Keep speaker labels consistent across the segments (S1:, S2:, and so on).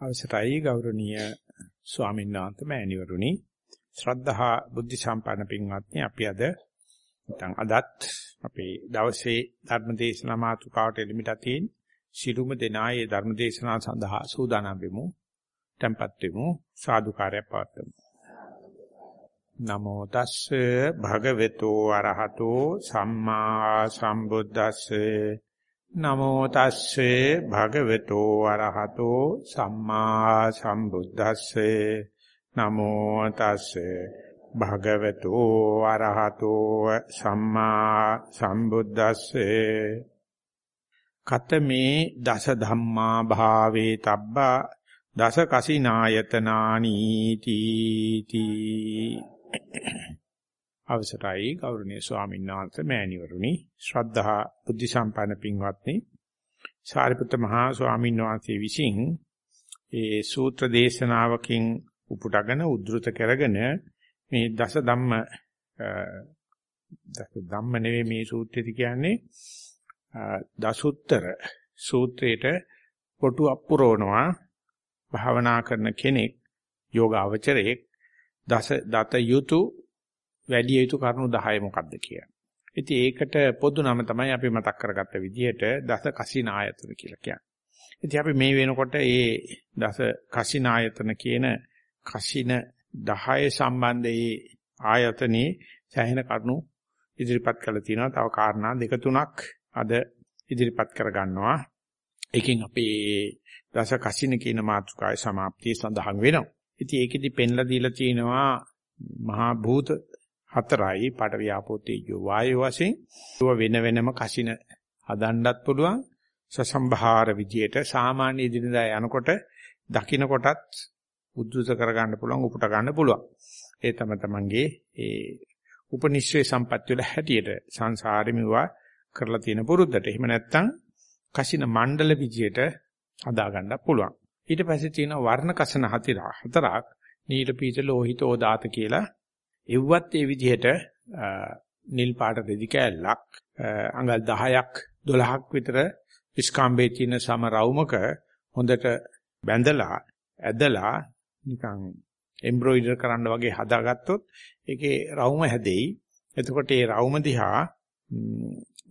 S1: අවසරයි ගෞරවනීය ස්වාමීන් වහන්සේ මෑණිවරුනි. ශ්‍රද්ධහා බුද්ධ සම්පන්න පින්වත්නි අපි අද නැත්නම් අදත් අපේ දවසේ ධර්ම දේශනා මාතෘකාවට එළිමිට තියෙන ශිරුම දෙනායේ ධර්ම දේශනා සඳහා සූදානම් වෙමු tempත් වෙමු සාදුකාරය පවත්වමු. නමෝ තස්සේ භගවතු අරහතෝ සම්මා සම්බුද්දස්සේ. නමෝ තස්සේ භගවතු අරහතෝ සම්මා සම්බුද්දස්සේ. නමෝ තස්සේ භගවතු අරහතෝ සම්මා සම්බුද්දස්සේ. කතමේ දස ධම්මා භාවේ තබ්බා දස කසිනායතනානි තී අවසරයි ගෞරවනීය ස්වාමීන් වහන්සේ මෑණිවරුනි. ශ්‍රද්ධා බුද්ධ සම්පන්න පින්වත්නි සාරිපුත්ත මහා ස්වාමීන් වහන්සේ විසින් ඒ සූත්‍ර දේශනාවකින් උපුටගෙන උද්දෘත කරගෙන මේ දස ධම්ම දස ධම්ම නෙවෙයි මේ සූත්‍රෙදි කියන්නේ දසුත්තර සූත්‍රයට පොටු අප්පුරවනවා භාවනා කරන කෙනෙක් යෝග අවචරයක් දස දත යුතු වැඩි යුතු කරුණු 10 මොකක්ද කියලා. ඉතින් ඒකට පොදු නම තමයි අපි මතක් කරගත්ත විදිහට දස කසින ආයතන කියලා කියන්නේ. ඉතින් අපි මේ වෙනකොට මේ දස කසින ආයතන කියන කසින 10 සම්බන්ධයේ ආයතනේ සෑහෙන කරුණු ඉදිරිපත් කරලා තියෙනවා. තව කාරණා දෙක තුනක් අද ඉදිරිපත් කර ගන්නවා. ඒකෙන් අපේ දස කසින කියන මාතෘකාවේ સમાප්තිය සඳහන් වෙනවා. ඉතින් ඒකෙදි පෙන්ලා දීලා තියෙනවා මහා භූත හතරයි පාට ව්‍යාපෝ තේජෝ වායෝ වශයෙන්. ඒව වෙන වෙනම කසින හදන්නත් පුළුවන්. සසම්භාර විදියට සාමාන්‍ය දිනදා යනකොට දකින්න කොටත් උද්දුත කරගන්න පුළුවන් උපුට ගන්න පුළුවන්. ඒ තම තමන්ගේ ඒ උපනිශ්‍රේ සම්පත්‍ය වල හැටියට සංසාරෙ මෙවුවා කරලා තියෙන පුරුද්දට. එහෙම නැත්නම් කසින මණ්ඩල විදියට හදා ගන්න පුළුවන්. ඊට පස්සේ තියෙන වර්ණ කසන හතරක් නීල පීත ලෝහිත ඕදාත කියලා එව්වත් ඒ විදිහට නිල් පාට රෙදි කෑල්ලක් අඟල් 10ක් 12ක් විතර විස්කම්බේ තියෙන සම රවුමක හොඳට බැඳලා ඇදලා නිකන් එම්බ්‍රොයිඩර් කරන්න වගේ හදාගත්තොත් ඒකේ රවුම හැදෙයි. එතකොට ඒ රවුම දිහා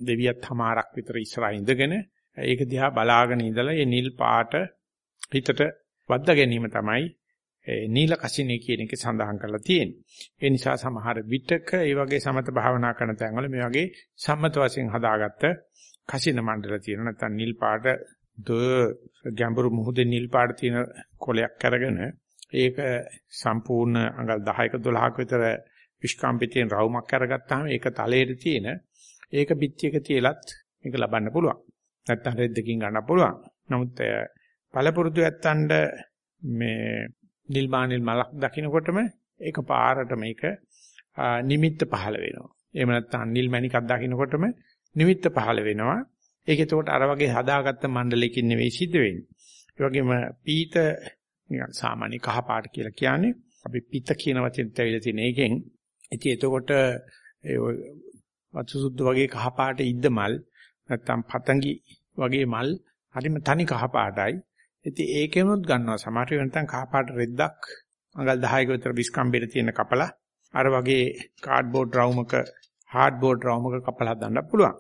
S1: දෙවියත් හමාරක් විතර ඉස්සරහා ඉඳගෙන ඒක දිහා බලාගෙන ඉඳලා ඒ නිල් පාට හිතට වද්දා ගැනීම තමයි නීල කසිනේ කියන එක සඳහන් කරලා තියෙන්නේ. ඒ නිසා සමහර විටක ඒ වගේ සමත භාවනා කරන තැන්වල මේ වගේ සම්මත වශයෙන් හදාගත්ත කසින මණ්ඩල තියෙන නැත්නම් නිල් පාට ද ගැඹුරු මුහුදේ නිල් පාට තියෙන කොලයක් අරගෙන ඒක සම්පූර්ණ අඟල් 10ක 12ක විතර විස්කම්පිතෙන් රවුමක් අරගත්තාම ඒක තලයේ තියෙන ඒක පිටියක තියලත් මේක ලබන්න පුළුවන්. නැත්නම් රෙද්දකින් ගන්න පුළුවන්. නමුත් පළපුරුදු ඇත්තන්ට මේ නිල්මානිල් මලක් දකින්නකොටම ඒක පාරට මේක නිමිත්ත පහළ වෙනවා. එහෙම නැත්නම් නිල් මණිකක් දකින්නකොටම නිමිත්ත පහළ වෙනවා. ඒක එතකොට අර වගේ හදාගත්ත මණ්ඩලයකින් නෙවෙයි සිද්ධ වෙන්නේ. ඒ වගේම පීත නිකන් සාමාන්‍ය කහ පාට කියලා කියන්නේ අපි පිත කියන වචෙන් තැවිලා තියෙන එකෙන් ඉතින් එතකොට ඒ වතු සුද්ධ වගේ කහ පාට ඉද්ද මල් නැත්නම් පතංගි වගේ මල් හරිම තනි කහ පාටයි ඉතින් ඒකෙමුත් ගන්නවා සමහර වෙලාවට කහපාට රෙද්දක් අඟල් 10ක විතර විස්කම්බෙට තියෙන කපලා අර වගේ කාඩ්බෝඩ් රවුමක හાર્ඩ්බෝඩ් රවුමක කපලා හදන්න පුළුවන්.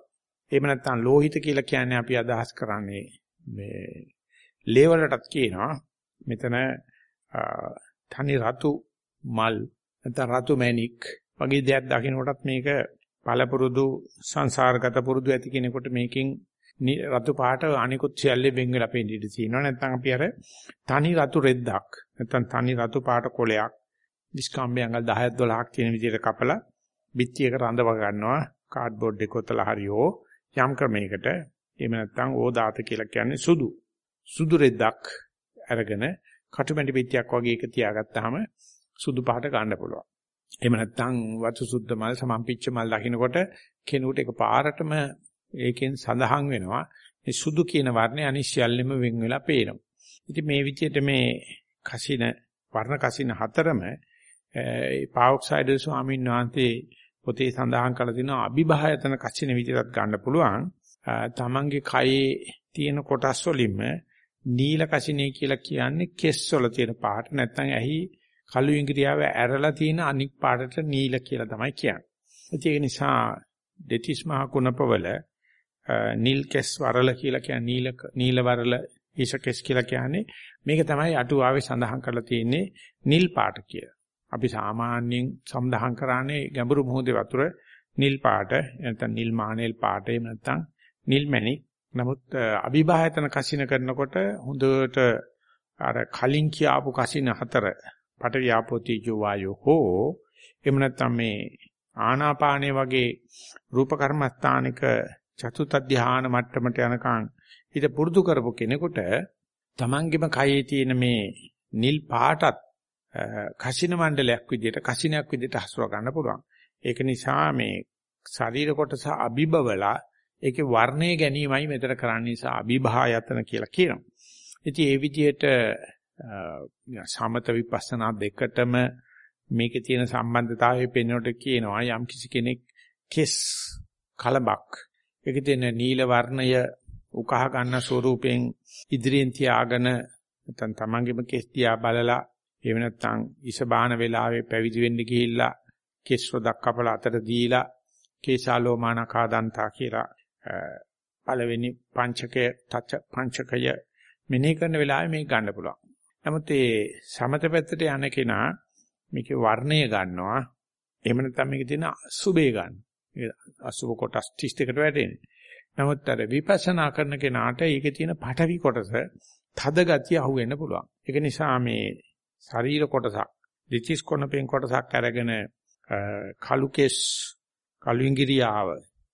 S1: එහෙම නැත්නම් ලෝහිත කියලා කියන්නේ අපි අදහස් කරන්නේ මේ ලේවලටත් කියනවා මෙතන තනි රතු මල් නැත්නම් රතු මැණික් වගේ දෙයක් දකින්නකොටත් මේක පළපුරුදු සංසාරගත පුරුදු ඇති කෙනෙකුට මේකෙන් රතු පාට අනිකුත් සියල්ලේ වෙන් වෙලා පේන්න ඉඩ තියෙනවා. නැත්නම් අපි අර තනි රතු රෙද්දක් නැත්නම් තනි රතු පාට කොලයක් ඩිස්කම්බේ අඟල් 10ක් 12ක් තියෙන විදිහට කපලා බිත්තියක රඳව ගන්නවා කාඩ්බෝඩ් එක කොතලා හරියෝ යම් ක්‍රමයකට එහෙම නැත්නම් ඕදාත කියලා කියන්නේ සුදු සුදු රෙද්දක් අරගෙන කටුමැටි බිත්තියක් වගේ එක තියාගත්තාම සුදු පාට ගන්න පුළුවන්. එහෙම නැත්නම් වතු සුද්ධ මල් සමම්පිච්ච මල් දකින්නකොට කෙනෙකුට එක පාරටම ඒකෙන් සඳහන් වෙනවා මේ සුදු කියන වර්ණය අනිශ්චයල්ෙම වෙන් වෙලා පේනවා. ඉතින් මේ විදිහට මේ කසින වර්ණ කසින හතරම ඒ පාවොක්සයිඩ් ස්වාමීන් වහන්සේ පොතේ සඳහන් කරලා තිනවා අභිභායතන කසින විදිහට ගන්න පුළුවන්. තමන්ගේ කයේ තියෙන කොටස් වලින්ම නීල කසිනේ කියලා කියන්නේ කෙස් වල තියෙන පාට නැත්නම් ඇහි කළු ඉංග්‍රියාව ඇරලා තියෙන අනික් පාටට නීල කියලා තමයි කියන්නේ. ඒක නිසා දෙතිස් මහ කුණපවල නිල් කෙස් වරල කියලා කියන්නේ නීල නීල වරල ඊශ කෙස් කියලා කියන්නේ මේක තමයි අටුවාවේ සඳහන් කරලා තියෙන්නේ නිල් පාට කියලා. අපි සාමාන්‍යයෙන් සම්දහම් කරන්නේ ගැඹුරු මුහුදේ වතුර නිල් පාට නැත්නම් නිල් මානෙල් පාට එහෙම නැත්නම් නිල් මැණික්. නමුත් අභිභායතන කසින කරනකොට හොඳට අර කලින් කියාපු කසින හතර පඨවි ආපෝ තීජෝ වායෝ හෝ එහෙම නැත්නම් මේ ආනාපානය වගේ රූප කර්මස්ථානික චතුත් ධානා මට්ටමට යනකම් හිත පුරුදු කරපු කෙනෙකුට තමන්ගෙම කයේ තියෙන මේ නිල් පාටත් කසින මණ්ඩලයක් විදිහට කසිනයක් විදිහට හසුර ගන්න පුළුවන්. ඒක නිසා මේ ශරීර කොටස අභිබවලා ඒකේ වර්ණය ගැනීමයි මෙතන කරන්න නිසා අභිභායතන කියලා කියනවා. ඉතින් ඒ විදිහට සමත විපස්සනා දෙකටම මේකේ තියෙන සම්බන්ධතාවය පෙන්වනකොට කියනවා යම් කිසි කෙනෙක් කෙස් කලබක් ඒකේ තියෙන නිල වර්ණය උකහා ගන්න ස්වරූපයෙන් ඉදිරියෙන් තියාගෙන නැත්නම් තමන්ගේම කෙස් දිහා බලලා එහෙම නැත්නම් ඉස බාන වෙලාවේ පැවිදි වෙන්න ගිහිල්ලා කෙස් රොදක් කපලා අතට දීලා කේසාලෝමානකා දන්තා කියලා පළවෙනි පංචකය තච පංචකය මෙනෙහි කරන වෙලාවේ මේක ගන්න පුළුවන්. නමුත් ඒ සමත පැත්තට යන කෙනා මේකේ වර්ණය ගන්නවා. එහෙම නැත්නම් මේකේ තියෙන අසුබේ ගන්න. අසුබ කොටස් 32කට වැටෙන්නේ. නමුත් අර විපස්සනා කරන කෙනාට ඒකේ තියෙන පටවි කොටස තද ගතිය අහුවෙන්න පුළුවන්. ඒක නිසා මේ ශරීර කොටසක්, දිචිස් කොනපෙන් කොටසක් අරගෙන කලු කෙස්, කලු ඉංගිරියාව,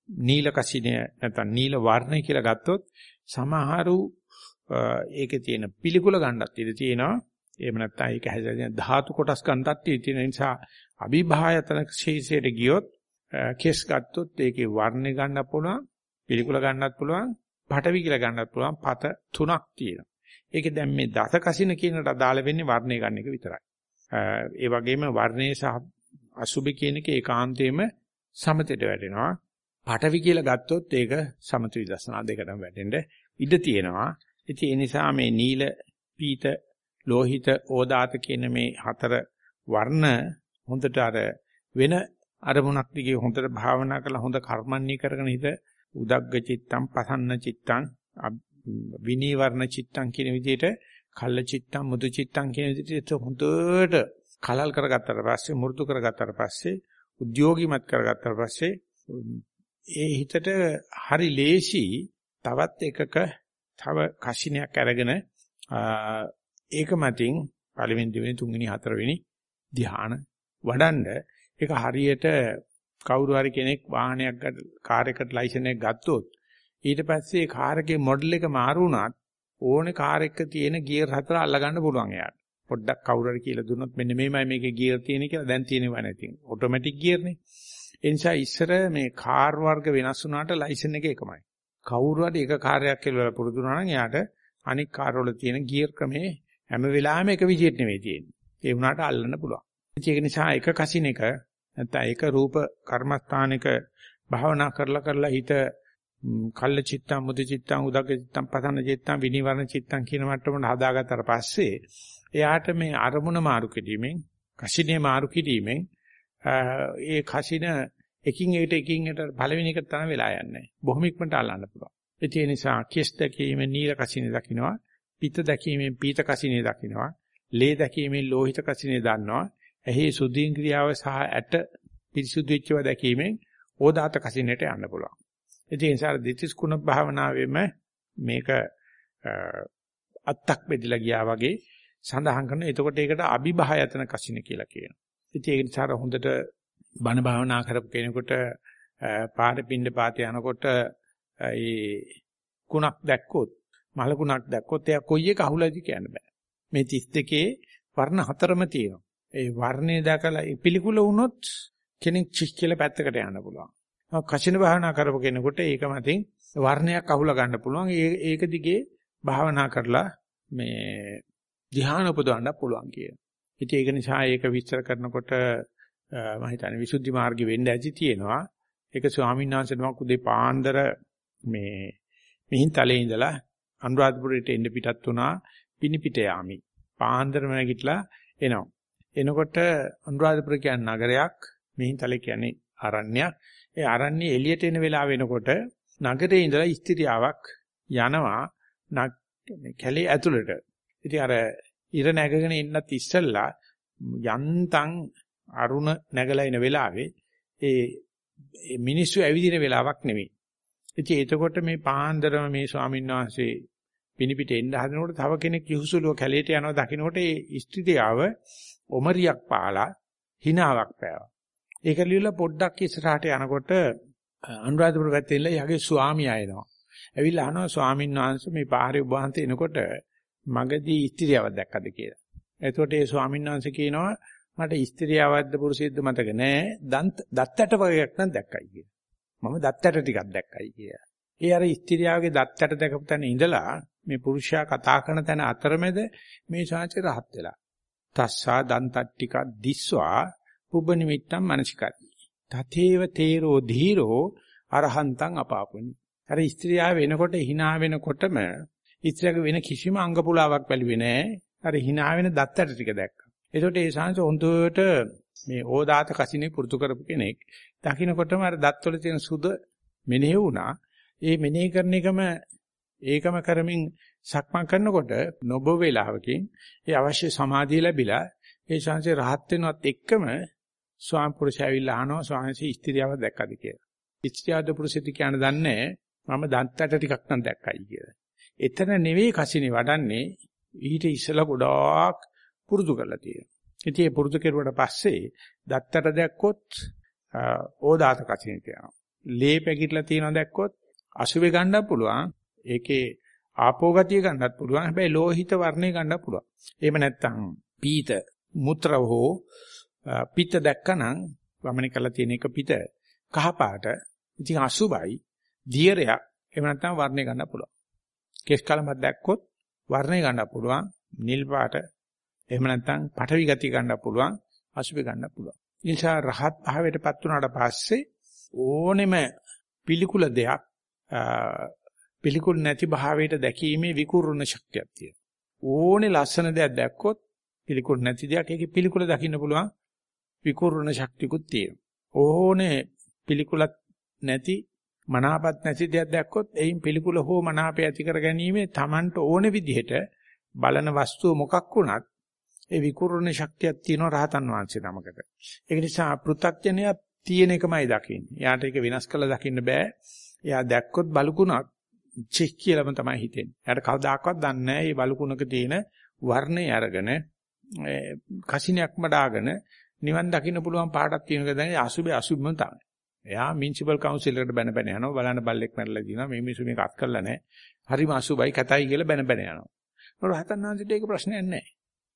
S1: නීල කසිනිය නැත්නම් නීල වර්ණය කියලා ගත්තොත් සමහරු ඒකේ තියෙන පිළිකුල ගන්නත් ඉඩ තියෙනවා. එහෙම නැත්නම් ඒක හැදෙන ධාතු කොටස් ගන්නත් ඉඩ තියෙන නිසා අභිභායතන ශීසයට ගියොත් කෙස් ගත්තොත් ඒකේ වර්ණය ගන්න පුළුවන් පිළිකුල ගන්නත් පුළුවන්, පටවි කියලා ගන්නත් පුළුවන් පත තුනක් තියෙනවා. ඒකේ දැන් මේ දස කසින කියනට අදාළ වෙන්නේ වර්ණය ගන්න එක විතරයි. ඒ වගේම වර්ණයේ සහ අසුභ කියන එක ඒකාන්තයෙන්ම සමතේට වැටෙනවා. පටවි කියලා ගත්තොත් ඒක සමත විදර්ශනා දෙකටම වැටෙන්න ඉඩ තියෙනවා. ඉතින් ඒ නිසා මේ නීල, පීත, ලෝහිත, ඕදාත කියන මේ හතර වර්ණ හොඳට අර වෙන අරමුණක් දිගේ හොඳට භාවනා කරලා හොඳ කර්මන්නේ කරගෙන හිත උදග්ග චිත්තං පසන්න චිත්තං විනීවරණ චිත්තං කියන විදිහට කල්ල චිත්තං මුදු චිත්තං කියන විදිහට හොඳට කලල් කරගත්තට පස්සේ මුරුදු කරගත්තට පස්සේ උද්‍යෝගිමත් කරගත්තට පස්සේ ඒ හිතට හරි ලේසි තවත් එකක තව කෂිනයක් අරගෙන ඒක මතින් පළවෙනි දෙවෙනි තුන්වෙනි හතරවෙනි ධ්‍යාන වඩන්ඩ ඒක හරියට කවුරු හරි කෙනෙක් වාහනයක් කාර් එකට ලයිසන් එක ගත්තොත් ඊට පස්සේ කාර් එකේ මොඩල් එක මාරු වුණත් ඕනේ කාර් එක තියෙන ගියර් හතර අල්ලගන්න පුළුවන් එයාට. පොඩ්ඩක් කවුරු හරි කියලා දුන්නොත් මෙන්න මේමයි මේකේ ගියර් තියෙන්නේ කියලා දැන් තියෙනවා නැති. ඔටෝමැටික් ගියර්නේ. ඒ නිසා ඉස්සර මේ කාර් වර්ග වෙනස් වුණාට ලයිසන් එක එකමයි. කවුරු හරි එක කාර්යයක් කියලා පුරුදු වුණා නම් එයාට අනික් කාර් වල තියෙන ගියර් ක්‍රමේ හැම වෙලාවෙම එක විදිහට නෙවෙයි තියෙන්නේ. ඒ වුණාට අල්ලන්න පුළුවන්. ඒක නිසා එක කසින එක නැත්නම් ඒක රූප කර්මස්ථානික භාවනා කරලා කරලා හිත කල්ල චිත්තං මුදි චිත්තං උදග්ග චිත්තං පතන චිත්තං විනිවරණ චිත්තං කියන මට්ටමට හදාගත්තට පස්සේ එයාට මේ අරමුණ මාරු කිරීමෙන් කසිනේ මාරු කිරීමෙන් ඒ කසින එකින් එකට එකින් එකට පළවෙනි එක තමයි වෙලා යන්නේ. බොහොම ඉක්මනට අල්ලන්න පුළුවන්. ඒ නිසා කෙස් දැකීමෙන් නීල කසිනේ දකින්නවා, පිත දැකීමෙන් පීත කසිනේ දකින්නවා, ලේ දැකීමෙන් ලෝහිත කසිනේ දන්නවා. එහි සුද්ධින්ක්‍රියාව සහ ඇට පිරිසුදු වෙච්චව දැකීමෙන් ඕදාත කසිනේට යන්න පුළුවන්. ඒ නිසා දිටිස් කුණ භාවනාවෙම මේක අත්තක් බෙදලා ගියා වගේ සඳහන් කරන. එතකොට ඒකට අභිභායතන කසින කියලා කියනවා. ඉතින් ඒ නිසා හොඳට බණ භාවනා කරපු කෙනෙකුට පාරේ පින්න පාතේ යනකොට ඒ කුණක් දැක්කොත් මල කුණක් දැක්කොත් එයා කොයි එක අහුලයිද කියන්න බෑ. මේ 32 වර්ණ හතරම තියෙනවා. ඒ වර්ණය දැකලා පිළිකුල වුණොත් කෙනෙක් චික් කියලා පැත්තකට යන්න පුළුවන්. කසින භාවනා කරපු කෙනෙකුට ඒක මතින් වර්ණයක් අහුලා ගන්න පුළුවන්. ඒක දිගේ භාවනා කරලා මේ ධ්‍යාන උපදවන්න පුළුවන් කියන. ඉතින් ඒක නිසා ඒක විස්තර කරනකොට මම හිතන්නේ විසුද්ධි මාර්ගෙ වෙන්න ඇති තියෙනවා. ඒක ස්වාමීන් වහන්සේ නමක් උදේ පාන්දර මේ මිහින් තලේ ඉඳලා අනුරාධපුරයට එන්න පිටත් වුණා පිනිපිට යාමි. පාන්දරම නැගිටලා එනවා. එනකොට අනුරාධපුර කියන්නේ නගරයක්, මිහින්තල කියන්නේ අරණ්‍යයක්. ඒ අරණ්‍ය එළියට එන වෙලාව වෙනකොට නගරේ ඉඳලා ස්ත්‍රියාවක් යනවා කැලේ ඇතුළට. ඉතින් අර ඉර නැගගෙන ඉන්නත් ඉස්සෙල්ලා යන්තම් අරුණ නැගලා එන වෙලාවේ ඒ මිනිස්සු ඇවිදින වෙලාවක් නෙමෙයි. ඉතින් එතකොට මේ පාන්දරම මේ ස්වාමීන් වහන්සේ පිනිපිට එන්න හදනකොට තව කෙනෙක් යහුසුලුව කැලේට යනවා දකින්නකොට ඒ ස්ත්‍රිතියාව ඔමරියක් පාලා හිනාවක් පෑවා. ඒක ලියලා පොඩ්ඩක් ඉස්සරහට යනකොට අනුරාධපුර පැත්තේ ඉන්න යගේ ස්වාමියා එනවා. ඇවිල්ලා අහනවා ස්වාමීන් වහන්සේ මේ පාරේ ඔබ වහන්සේ එනකොට මගදී ස්ත්‍රියවක් දැක්කද කියලා. එතකොට ඒ ස්වාමීන් වහන්සේ කියනවා මට ස්ත්‍රියවක්ද පුරුෂයෙක්ද මතක නෑ. දත්තට වගේක් නම් දැක්කයි කියලා. මම දත්තට ටිකක් දැක්කයි කියලා. ඒ අර ස්ත්‍රියාවගේ දත්තට දැකපු තැන ඉඳලා මේ පුරුෂයා කතා කරන තැන අතරමැද මේ ශාන්ති රහත් වෙලා. තස්සා දන්තට්ටික දිස්වා පුබ්බ නිමිත්තම් මනසිකයි. තතේව තේරෝ ධීරෝ අරහන්තං අපාපුනි. අර ස්ත්‍රියා වෙනකොට hina වෙනකොටම ස්ත්‍රියගේ වෙන කිසිම අංග පුලාවක් බැලුවේ නෑ. අර hina වෙන දත්තට ටික දැක්කා. එතකොට ඒ ශාන්ස හොඳට මේ ඕදාත කසිනේ පුරුදු කරපු කෙනෙක්. දකින්නකොටම අර දත්වල තියෙන සුද මෙනෙහි වුණා. ඒ මෙනෙහි කරන එකම ඒකම කරමින් සක්මන් කරනකොට නොබ වේලාවකින් ඒ අවශ්‍ය සමාධිය ලැබිලා ඒ ශාන්සේ රහත් වෙනවත් එක්කම ස්වාම පුරුෂය ඇවිල්ලා අහනවා ස්වාමීන් ස්ත්‍රියව දැක්කද කියලා. ස්ත්‍රියද පුරුෂිත කියන දන්නේ මම දන්තට ටිකක් නම් දැක්කයි කියලා. එතන නෙවෙයි කසිනේ වඩන්නේ ඊට ඉස්සලා ගොඩාක් පුරුදු කරලා තියෙනවා. ඉතින් ඒ පුරුදු කෙරුවට පස්සේ දත්තට දැක්කොත් ඕදාත කසිනේ කියනවා. ලේ පැකිట్లా තියෙනවා දැක්කොත් අසුවේ ගන්නත් පුළුවන්. ඒකේ ආපෝ ගතිය ගන්නත් පුළුවන්. හැබැයි ලෝහිත වර්ණය ගන්නත් පුළුවන්. එහෙම නැත්නම් පීත මුත්‍ර හෝ පිට දැක්කනම් වමනේ කරලා තියෙන එක පිට කහ පාට. ඉතින් අසුබයි දියරයක් එහෙම නැත්නම් වර්ණය ගන්න පුළුවන්. කෙස් කලමක් දැක්කොත් වර්ණය ගන්න පුළුවන්. නිල් පාට එහෙම නැත්නම් පටවි ගතිය ගන්න පුළුවන්. අසුබේ ගන්න පුළුවන්. නිසා රහත් භාවයටපත් වුණාට පස්සේ ඕනෙම පිළිකුල දෙයක් පිළිකුල් නැති භාවයට දැකීමේ විකුරුණ ශක්තියක් තියෙනවා. ඕනේ ලස්සන දෙයක් දැක්කොත් පිළිකුල් නැති දෙයක් ඒකේ පිළිකුල දකින්න පුළුවන් විකුරුණ ශක්තියකුත් තියෙනවා. ඕනේ පිළිකුලක් නැති මනාපත් නැති දෙයක් දැක්කොත් එයින් පිළිකුල හෝ මනාපය ඇති කර ගැනීම Tamanට ඕනේ විදිහට බලන වස්තුව මොකක් වුණත් ඒ විකුරුණ ශක්තියක් තියෙන රහතන් වහන්සේ නමකට. ඒක නිසා පෘථග්ජනය තියෙන එකමයි දකින්නේ. යාට ඒක වෙනස් කළා දකින්න බෑ. එයා දැක්කොත් බලුකුණක් චෙක් කියලාම තමයි හිතෙන්නේ. එයාට කවදාකවත් දන්නේ නැහැ මේ බලුකුණක තියෙන වර්ණය අරගෙන කසිනයක් මඩාගෙන නිවන් දකින්න පුළුවන් පාටක් තියෙන එක දැන් අසුබේ අසුබම තමයි. එයා මියුනිසිපල් කවුන්සිල් එකට බැන බැන යනවා බලන්න බල්ලෙක් මැරලා දිනවා මේ මිනිස්සු මේක අත් කරලා නැහැ. හරිම අසුබයි කතයි කියලා බැන බැන යනවා. මොකද හතන්නාන්සිට ඒක ප්‍රශ්නයක් නැහැ.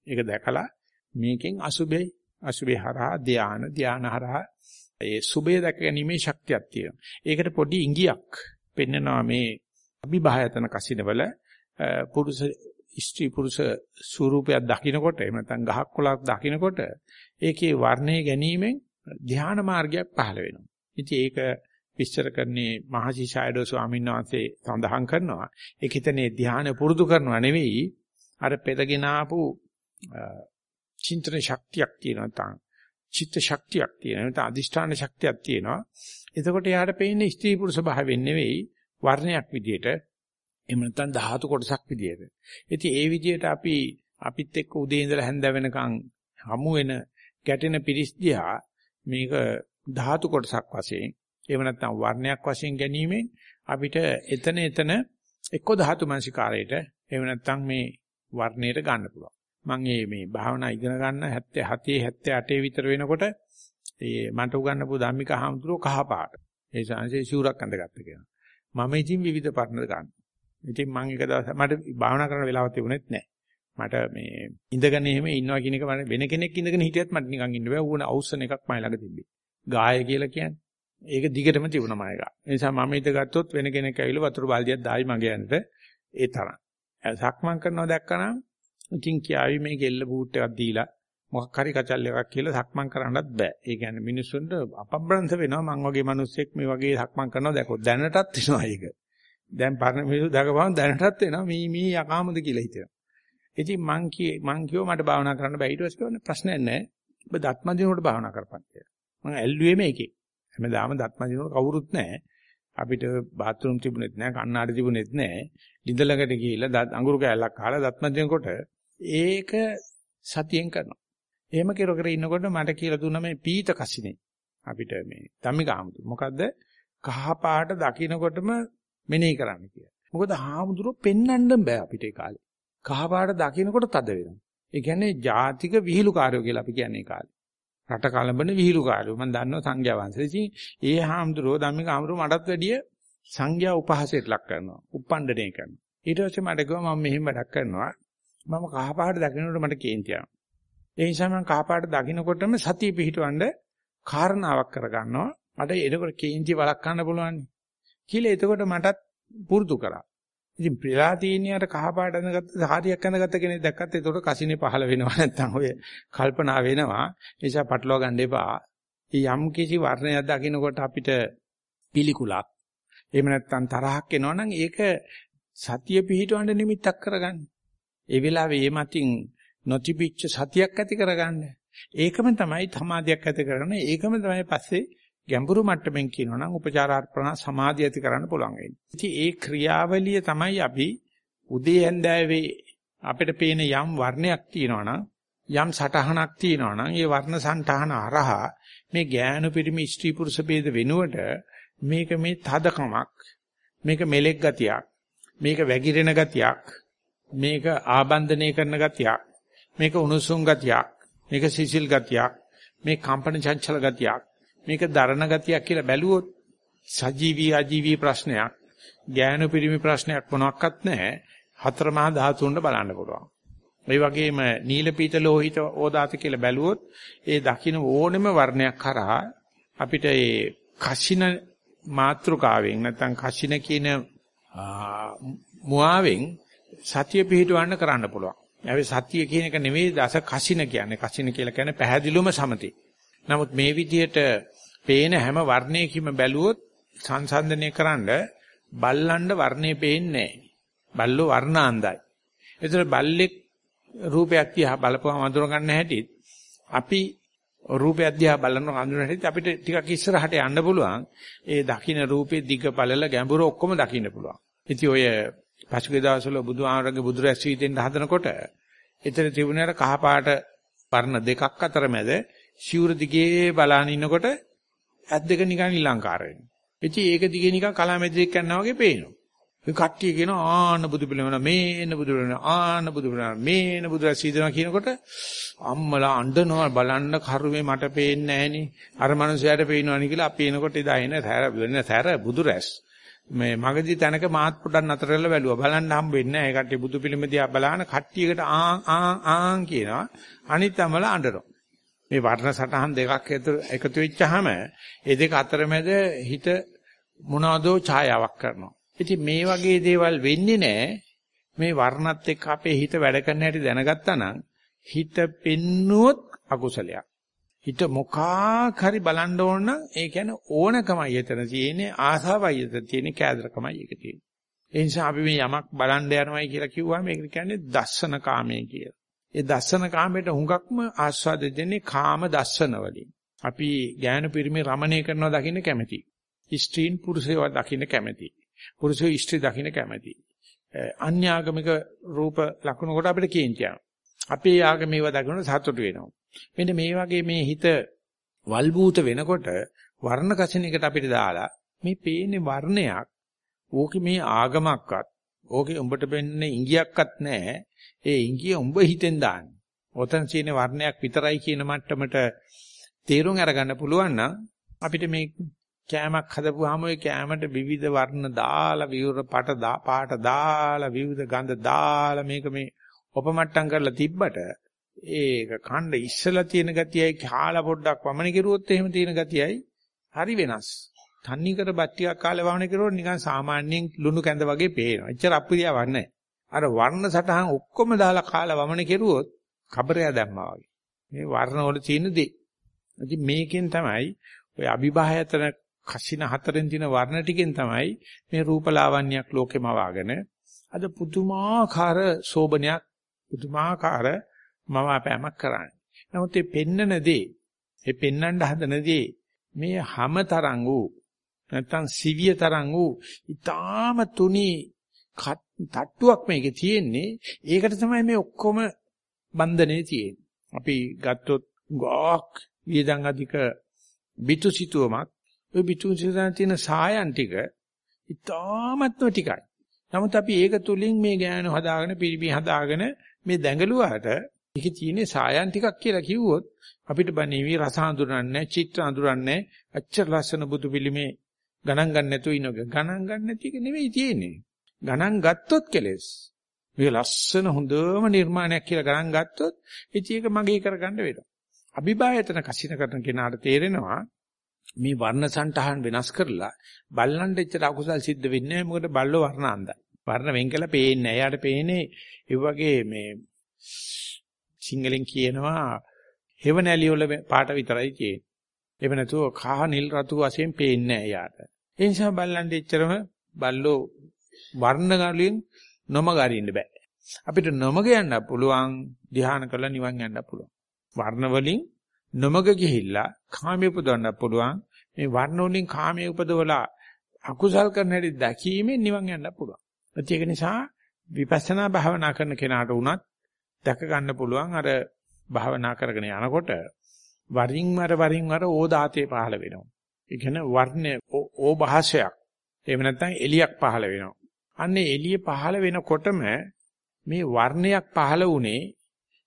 S1: ඒක දැකලා මේකෙන් අසුබේ අසුබේ හරහා ධාන ධාන හරහා ඒ සුබේ දැක ගැනීමේ ශක්තියක් තියෙනවා. ඒකට පොඩි ඉඟියක් පෙන්නනවා මේ අභිභායතන කසිනවල පුරුෂ ස්ත්‍රී පුරුෂ ස්වරූපයක් දකින්නකොට එහෙම නැත්නම් ගහක් කොළක් දකින්නකොට ඒකේ වර්ණය ගැනීමෙන් ධ්‍යාන මාර්ගයක් පහළ වෙනවා. ඉතින් ඒක විස්තර කරන්නේ මහසි ෂායඩෝ ස්වාමීන් වහන්සේ සඳහන් කරනවා. ඒක හිතනේ ධ්‍යාන පුරුදු කරනවා නෙවෙයි අර පෙරගෙන ආපු චින්තන ශක්තියක් තියෙනවා තාම. චිත්ත ශක්තියක් තියෙනවා. නැත්නම් අදිෂ්ඨාන ශක්තියක් තියෙනවා. එතකොට යාට පේන්නේ ස්ත්‍රී පුරුෂ භාවයෙන් නෙවෙයි වර්ණයක් විදියට එහෙම නැත්නම් ධාතු කොටසක් විදියට. ඉතින් ඒ විදියට අපි අපිත් එක්ක උදේ ඉඳලා හැන්ද වෙනකන් හමු වෙන ගැටෙන පිරිස් දිහා මේක ධාතු කොටසක් වශයෙන් එහෙම නැත්නම් වර්ණයක් වශයෙන් ගැනීමෙන් අපිට එතන එතන එක්ක ධාතු මනසිකාරයට එහෙම නැත්නම් මේ වර්ණයට ගන්න පුළුවන්. මම මේ මේ භාවනා ඉගෙන ගන්න 77 78 විතර වෙනකොට ඒ මට උගන්වපු ධම්මික හාමුදුරුවෝ කහ පාට. ඒ සංසේ ශූරක් අඳගත්ත කෙනා. මම ඉතින් විවිධ පර්ණ ගන්න. ඉතින් මම එක දවස් මට භාවනා කරන්න වෙලාවක් තිබුණෙත් නැහැ. මට මේ ඉඳගෙන එහෙම ඉන්නවා කියන එක වෙන කෙනෙක් ඉඳගෙන හිටියත් මට නිකන් ඉන්න බෑ. ඌන අවුස්සන එකක් මයි ළඟ තිබ්බේ. ගාය කියලා කියන්නේ. ඒක දිගටම තිබුණා මම එක. ඒ නිසා මම ඉඳ ගත්තොත් වෙන කෙනෙක් ඇවිල්ලා වතුර බල්දියක් දායි මගේ යන්නට ඒ තරම්. සක්මන් කරනවා දැක්කනම් ඉතින් කියාවි මේ ගෙල්ල බූට් එකක් දීලා මොකක් හරි කචල් එකක් කියලා සක්මන් කරන්නත් බෑ. ඒ කියන්නේ මිනිස්සුන්ට අපබ්‍රංශ වෙනවා මං වගේ මිනිස්සෙක් මේ වගේ සක්මන් කරනවා දැක්කොත් දැනටත් වෙනවා ඒක. දැන් පරණ මිනිස්සු දකපුවම දැනටත් වෙනවා මී මී යකාමද කියලා හිතෙනවා. ඉතින් මං කිය මං කිව්ව මට භාවනා කරන්න බෑ ඊට පස්සේ කිව්වනේ ප්‍රශ්නයක් නැහැ. ඔබ දත්මදිනකොට භාවනා කරපන් කියලා. මං ඇල්ලුවේ මේකේ. හැමදාම දත්මදිනකොට කවුරුත් නැහැ. අපිට බාත් รู ම් තිබුණෙත් නැහැ, කණ්ණාඩි තිබුණෙත් නැහැ. ලිඳ ළඟට ගිහිල්ලා අඟුරු කෑල්ලක් කාලා දත්මදිනකොට ඒක සතියෙන් කරනවා. එහෙම කෙර කර ඉන්නකොට මට කියලා දුන්න මේ පීත කසිනේ අපිට මේ ධම්මිකාමුතු. මොකද්ද? කහ පාට දකින්නකොටම මෙනෙහි කරන්න කියලා. මොකද හාමුදුරුවෝ පෙන්වන්න බෑ අපිට ඒ කාලේ. කහ පාට දකින්නකොට තද වෙනවා. ඒ කියන්නේ ජාතික විහිළුකාරයෝ කියලා අපි කියන්නේ ඒ කාලේ. රට කලඹන විහිළුකාරයෝ. මම දන්නවා සංඝයා වහන්සේ. ඉතින් ඒ හාමුදුරුවෝ ධම්මිකාමුතු මටත් වැඩිය සංඝයා උපහාසයට ලක් කරනවා. උප්පණ්ඩණය කරනවා. ඊට පස්සේ මට කිව්වා මම මෙහෙම වැඩක් කරනවා. මම කහ පාට දකින්නකොට මට කේන්ති යනවා. ඒ නිසා මම කහ පාට දකින්නකොටම සතිය පිහිටවන්න කාරණාවක් කරගන්නවා. මට එනකොට කේන්ති වළක්වන්න පුළුවන්. කියලා එතකොට මටත් පුරුදු කරා. ඉතින් ප්‍රලා තීනියට කහ පාට ඇඳගත්ත සාරියක් ඇඳගත්ත කෙනෙක් දැක්කත් එතකොට කසිනේ පහළ වෙනවා නැත්තම් ඔය කල්පනා වෙනවා. ඒ නිසා පටලවා ගන්න එපා. යම් කිසි වර්ණයක් දකින්නකොට අපිට පිළිකුලක් එහෙම නැත්තම් තරහක් එනවනම් ඒක සතිය පිහිටවන්න නිමිත්තක් කරගන්න. ඒ වෙලාවේ මේ මතින් නොතිබිච්ච සතියක් ඇති කරගන්න. ඒකම තමයි සමාධියක් ඇති කරගන්න. ඒකම තමයි පස්සේ ගැඹුරු මට්ටමින් කියනවා නම් උපචාරාර්පණ සමාධිය ඇති කරන්න පුළුවන් වෙන්නේ. ඉතින් ඒ ක්‍රියාවලිය තමයි අපි උදේ ඇඳෑවේ අපිට පේන යම් වර්ණයක් තියෙනවා නම් යම් සටහනක් තියෙනවා නම් ඒ වර්ණ සටහන අරහා මේ ගෑනු පිරිමි ස්ත්‍රී පුරුෂ ભેද වෙනුවට මේක මේ තදකමක් මේක මෙලෙක් ගතියක් මේක වැగిරෙන ගතියක් මේක ආබන්ධනය කරන ගතියක් මේක උණුසුම් ගතියක් මේක සිසිල් ගතියක් මේ කම්පන චංචල ගතියක් මේක දරණ ගතියක් කියලා බැලුවොත් සජීවී අජීවී ප්‍රශ්නයක් ඥාන පිරිමි ප්‍රශ්නයක් මොනක්වත් නැහැ හතර මහා ධාතුන්ට බලන්න පුළුවන් ඒ වගේම නීල පීත ලෝහිත ඕදාත කියලා බැලුවොත් ඒ දකින්න ඕනෙම වර්ණයක් කරා අපිට ඒ කසින මාත්‍රකාවෙන් නැත්නම් කසින කියන මුවාවෙන් සතිය පිහිටවන්න කරන්න පුළුවන්. හැබැයි සතිය කියන එක නෙවෙයි දස කසින කියන්නේ. කසින කියලා කියන්නේ පැහැදිලිවම සමතේ. නමුත් මේ විදිහට පේන හැම වර්ණයකින්ම බැලුවොත් සංසන්දනය කරන්න බල්ලන්ඩ වර්ණේ පේන්නේ නැහැ. බල්ලෝ වර්ණාන්දයි. ඒතර බල්ලෙක් රූපයක් දිහා බලපුවම අඳුර ගන්න හැටිත් අපි රූපයක් දිහා බලන අඳුර හැටිත් අපිට ටිකක් ඉස්සරහට යන්න පුළුවන්. ඒ දකින්න රූපේ දිග පළල ගැඹුර ඔක්කොම දකින්න පුළුවන්. ඉතින් ඔය පසුගිය දවස්වල බුදුආමරගේ බුදුරැස් වී දෙන්න හදනකොට එතන තිබුණාට කහ පාට වර්ණ දෙකක් අතර මැද සිවුර දිගේ බලන ඉන්නකොට ඇස් දෙක නිකන් ඊලංකාර වෙනවා. ඉතින් ඒක දිගේ නිකන් කලාමැදිරියක් යනවා වගේ පේනවා. ඒ කට්ටිය කියනවා ආන බුදු පිළිමන මේන බුදු පිළිමන ආන බුදු පිළිමන මේන බුදු රැස් සීදනවා කියනකොට අම්මලා අඬනවා බලන්න කරුමේ මට පේන්නේ නැහෙනි. අර මනුස්සයාට පේනවනි කියලා අපි එනකොට එදා එන සැර වෙන සැර බුදු රැස්. මේ මගදී තැනක මාත් පොඩක් නතර කරලා බැලුවා. බලන්න හම්බෙන්නේ නැහැ. ඒ කට්ටිය බුදු පිළිම දිහා බලන කට්ටියකට ආ ආ ආ කියනවා. අනිත් අමල අඬනවා. මේ වර්ණ සටහන් දෙකක් එකතු වෙච්චාම ඒ දෙක අතරමැද හිත මොනවාදෝ ඡායාවක් කරනවා. ඉතින් මේ වගේ දේවල් වෙන්නේ නැහැ. මේ වර්ණත් එක්ක අපේ හිත වැඩ කරන හැටි දැනගත්තා නම් හිත පෙන්නුවොත් අකුසලයක්. හිත මොකක් හරි බලන්න ඕන නම් ඒ කියන්නේ ඕනකමයි එතන තියෙන්නේ ආසාවයි එතන තියෙන්නේ කෑදරකමයි ඒක තියෙන්නේ. ඒ නිසා අපි මේ යමක් බලන්න යනවායි කියලා කිව්වම ඒක කියන්නේ දස්සන කාමයේ කියලා. ඒ දස්සන කාමයට හුඟක්ම ආස්වාද දෙන්නේ කාම දස්සන වලින්. අපි ඥාන පිරිමි රමණය කරනවා දකින්න කැමැති. ස්ත්‍රීන් පුරුෂයව දකින්න කැමැති. පුරුෂයෝ ස්ත්‍රී දකින්න කැමැති. අන්‍යාගමික රූප ලක්ෂණ කොට අපිට කියන්තියක්. අපේ ආගමේව දකින්න සතුටු වෙනවා. මෙන්න මේ වගේ මේ හිත වල්බූත වෙනකොට වර්ණ කසිනයකට අපිට දාලා මේ පේන්නේ වර්ණයක් ඕකේ මේ ආගමක්වත් ඕකේ උඹට වෙන්නේ ඉංගියක්වත් නැහැ ඒ ඉංගිය උඹ හිතෙන් දාන්නේ. ඔතන තියෙන වර්ණයක් විතරයි කියන මට්ටමට තේරුම් අරගන්න පුළුවන් නම් අපිට මේ කෑමක් හදපුවාම ওই කෑමට විවිධ වර්ණ දාලා විවර පට දා පාට දාලා විවිධ ගඳ දාලා මේක මේ ඔපමට්ටම් කරලා තිබ්බට ඒක කණ්ඩ ඉස්සලා තියෙන ගතියයි කාලා පොඩ්ඩක් වමන කෙරුවොත් එහෙම තියෙන ගතියයි හරි වෙනස්. තන්නි කර බත් ටිකක් කාලා වමන කෙරුවොත් නිකන් සාමාන්‍යයෙන් ලුණු කැඳ වගේ පේනවා. එච්චර අප්‍රියාවක් නැහැ. අර වර්ණ සටහන් ඔක්කොම දාලා කාලා වමන කෙරුවොත් කබරය දැම්මා වගේ. මේ වර්ණ වල තියෙන දේ. ඉතින් මේකෙන් තමයි ඔය අභිභායතන කසින හතරෙන් දින වර්ණ ටිකෙන් තමයි මේ රූපලාවන්‍යයක් ලෝකෙම වාගෙන අද පුදුමාකාර සෝබනයක් පුදුමාකාර මම අපෑමක් කරන්නේ. නමුත් මේ පෙන්නන දේ, මේ පෙන්නන්න හදන දේ මේ හැම තරම් වූ නැත්තම් සිවිය තරම් වූ ඊටාම තුනි තට්ටුවක් මේකේ තියෙන්නේ. ඒකට තමයි මේ ඔක්කොම බන්ධනේ තියෙන්නේ. අපි ගත්තොත් ගාක් වියදම් අධික බිතුසිතුවමක් ওই බිතුසිතුවෙන් තියෙන සායන් ටික ඊටාමත්ම ටිකයි. නමුත් අපි ඒක තුලින් මේ ඥාන හදාගෙන පිරිපි හදාගෙන මේ දැඟලුවාට ඒකේ තියෙන සායන් ටිකක් කියලා කිව්වොත් අපිට බණේවි රස හඳුනන්නේ චිත්‍ර හඳුනන්නේ අච්චර ලස්සන බුදු පිළිමේ ගණන් ගන්න නැතුව ඉන්නක ගණන් ගන්න නැති එක නෙවෙයි තියෙන්නේ. ගණන් ගත්තොත් කෙලස්. මේ ලස්සන හොඳම නිර්මාණයක් කියලා ගණන් ගත්තොත් ඉතින් ඒක මගේ කරගන්න වෙනවා. අභිභායතන කසින කරන කෙනාට තේරෙනවා මේ වර්ණ සංටහන් වෙනස් කරලා බල්ලන්ට එච්චර අකුසල් සිද්ධ වෙන්නේ නැහැ. මොකද බල්ලෝ වර්ණ අන්දයි වර්ණ වෙන් කළා පේන්නේ නැහැ. යාට පේන්නේ ඒ වගේ මේ සිංහලෙන් කියනවා හෙවණැලි වල පාට විතරයි තියෙන්නේ. එහෙම නැතුව කහ නිල් රතු වශයෙන් පේන්නේ නැහැ යාට. ඒ නිසා බල්ලන්ට එච්චරම බල්ලෝ වර්ණ ගලින් නොමග අරින්න බෑ. අපිට නොමග යන්න පුළුවන් ධ්‍යාන කරලා නිවන් යන්න පුළුවන්. වර්ණ වලින් නොමග ගිහිල්ලා කාමයේ උපදවන්න පුළුවන්. මේ වර්ණ වලින් කාමයේ උපදවලා අකුසල් කරන හැටි දැකීමෙන් නිවන් යන්න පුළුවන්. ඒක නිසා විපස්සනා භාවනා කරන කෙනාට උනත් දැක ගන්න පුළුවන් අර භාවනා කරගෙන යනකොට වරින් වර වරින් වර ඕදාතේ පහළ වෙනවා. ඒ කියන්නේ වර්ණ ඕභාෂයක්. එහෙම නැත්නම් එලියක් පහළ වෙනවා. අන්නේ එළිය පහළ වෙනකොටම මේ වර්ණයක් පහළ වුණේ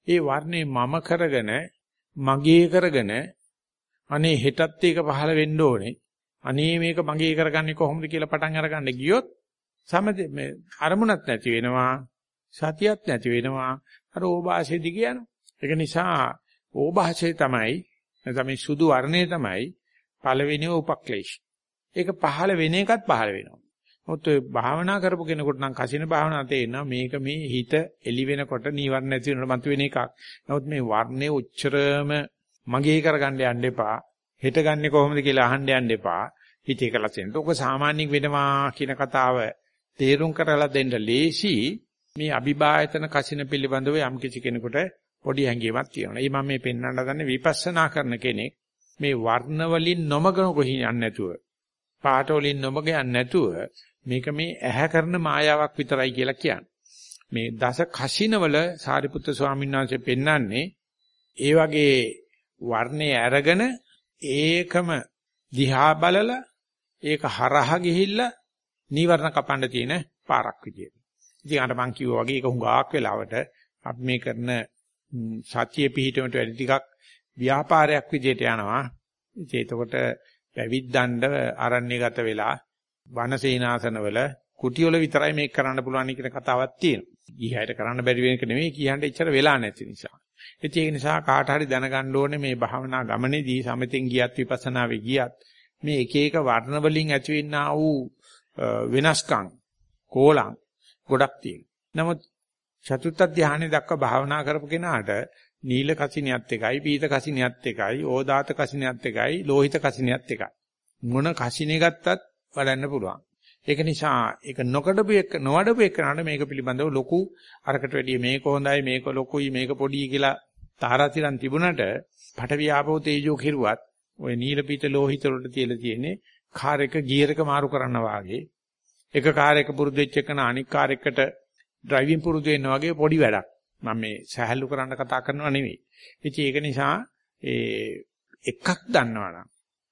S1: ඒ වර්ණේ මම කරගෙන මගේ කරගෙන අනේ හෙටත් ඒක පහළ වෙන්න ඕනේ. අනේ මේක මගේ කරගන්නේ කොහොමද කියලා පටන් අරගන්න ගියොත් සමද මේ අරමුණක් නැති වෙනවා සතියක් නැති වෙනවා අර ඕභාෂය දිග යනවා. ඒක නිසා ඕභාෂය තමයි නැත්නම් මේ සුදු වර්ණය තමයි පළවෙනි උපක්ලේශ. ඒක පහළ වෙන එකත් පහළ වෙනවා. මොකද ඔය භාවනා කරපු කෙනෙකුට නම් කසින භාවනා තේරෙනවා මේක මේ හිත එලි වෙනකොට නීවරණ නැති වෙනකොට මතුවෙන එකක්. නමුත් මේ වර්ණේ උච්චරම මගේ කරගන්න යන්න එපා. හෙට ගන්නෙ කොහොමද කියලා අහන්න යන්න එපා. හිත එකලස් වෙනට. ඔක සාමාන්‍යයෙන් වෙනවා කියන කතාව තේරුම් කරලා දෙන්න ලේසි මේ අභිභායතන කසින පිළිබඳව යම් කිසි කෙනෙකුට පොඩි හැඟීමක් තියෙනවා. ඒ මම මේ පෙන්වන්න හදන්නේ විපස්සනා කරන කෙනෙක් මේ වර්ණ වලින් නොමගන කොහේ යන්නේ නැතුව පාට වලින් නොමග යන්නේ නැතුව මේක මේ ඇහැ කරන මායාවක් විතරයි කියලා කියන්නේ. මේ දස කසිනවල සාරිපුත්‍ර ස්වාමීන් වහන්සේ පෙන්වන්නේ ඒ වගේ වර්ණේ අරගෙන ඒකම දිහා බලලා ඒක හරහා ගිහිල්ලා නීවරණ කපන්න තියෙන පාරක් විදියට. ඉතින් අර මං කිව්වා වගේ ඒක හුඟක් වෙලාවට අපි මේ කරන සත්‍ය පිහිටමට වැඩි ටිකක් ව්‍යාපාරයක් විදියට යනවා. ඉතින් එතකොට පැවිද්දණ්ඩ ආරණ්‍යගත වෙලා වනසේනාසනවල කුටිවල විතරයි මේක කරන්න පුළුවන් කියන කතාවක් තියෙනවා. ඊහයට කරන්න බැරි වෙන එක නෙමෙයි කියන්න ඉච්චර වෙලා නැති නිසා. ඉතින් ඒක නිසා කාට හරි දැනගන්න ඕනේ මේ භාවනා ගමනේදී සමතෙන් ගියත් විපස්සනාවේ ගියත් මේ එක එක වර්ණ වලින් ඇතිවෙනා වූ වෙනස්කම් කෝලං ගොඩක් තියෙනවා. නමුත් චතුත්ථ ධානයේ දක්වා භාවනා කරපු කෙනාට නීල කසිනියත් එකයි, පීත කසිනියත් එකයි, ඕදාත කසිනියත් එකයි, ලෝහිත කසිනියත් එකයි. මොන කසිනේ ගත්තත් වඩන්න පුළුවන්. ඒක නිසා ඒක නොකඩපු එක නොවඩපු එකනට මේක පිළිබඳව ලොකු අරකට වැඩිය මේක හොඳයි මේක ලොකුයි මේක පොඩි කියලා තාරාතිරම් තිබුණට පටවිය ආපෝ තේජෝ කිරුවත් ඔය නීල පීත ලෝහිත වලට තියලා තියෙන්නේ කාර් එක ගියර් එක මාරු කරන්න වාගේ එක කාර් එක පුරුදු වෙච්ච එකන අනික් කාර් එකට ඩ්‍රයිවිං පුරුදු වෙන්න වගේ පොඩි වැඩක්. මම මේ සහැල්ලු කරන්න කතා කරනවා නෙවෙයි. ඉතින් ඒක නිසා ඒ එකක් දන්නවනම්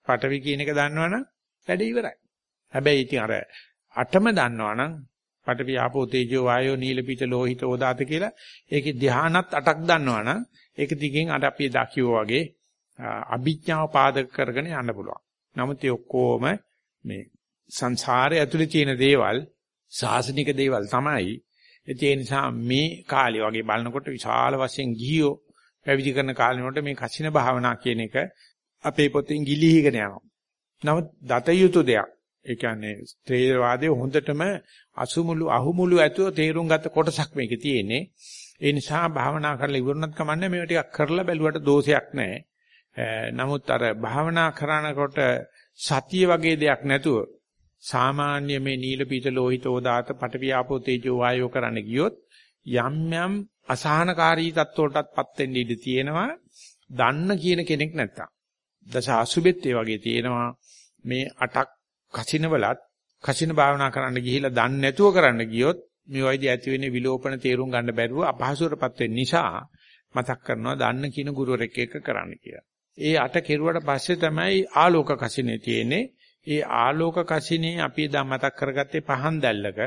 S1: පටවි කියන එක දන්නවනම් වැඩ ඉවරයි. හැබැයි ඉතින් අර අටම දන්නවනම් පටවි ආපෝ තේජෝ වායෝ නීල පිට ලෝහිත ඕදාත කියලා ඒකේ ධානත් අටක් දන්නවනම් ඒක දිගෙන් අර අපි දකියෝ වගේ අභිඥාව පාදක කරගෙන යන්න පුළුවන්. නමුත් ඒ ඔක්කොම මේ සංසාරය ඇතුලේ තියෙන දේවල් සාසනික දේවල් තමයි. ඒ නිසා මේ කාලේ වගේ බලනකොට විශාල වශයෙන් ගිහියෝ පැවිදි කරන කාලේනොට මේ කසින භාවනා කියන එක අපේ පොතෙන් ගිලිහිගෙන යනවා. නමුත් දත යුතු දෙයක්. ඒ කියන්නේ ත්‍රිවාදයේ හොඳටම අසුමුළු අහුමුළු ඇතුව තේරුම් ගත කොටසක් මේකේ තියෙන්නේ. ඒ නිසා භාවනා කරලා ඉවරනත් කමන්නේ මේවා ටිකක් කරලා බැලුවට දෝෂයක් නැහැ. නමුත් අර භාවනා කරනකොට සතිය වගේ දෙයක් නැතුව සාමාන්‍ය මේ නීල පීත ලෝහිත ඕදාත පටවියාපෝ තේජෝ වායෝ කරන්න ගියොත් යම් යම් අසහනකාරී තත්ත්වවලටත්පත් වෙන්න ඉඩ තියෙනවා දන්න කියන කෙනෙක් නැත්තම් දස අසුබෙත් ඒ වගේ තියෙනවා මේ අටක් කසිනවලත් කසින භාවනා කරන්න ගිහිලා දන්නේ නැතුව කරන්න ගියොත් මේ වයිදී ඇති වෙන්නේ විලෝපන තේරුම් ගන්න බැරුව අපහසුරපත් වෙන්න නිසා මතක් කරනවා දන්න කියන ගුරුවරෙක් එක්ක කරන්න කියලා. ඒ අට කෙරුවට පස්සේ තමයි ආලෝක කසිනේ තියෙන්නේ. ඒ ආලෝක කසිනේ අපි දැන් මතක් කරගත්තේ පහන් දැල්ලක.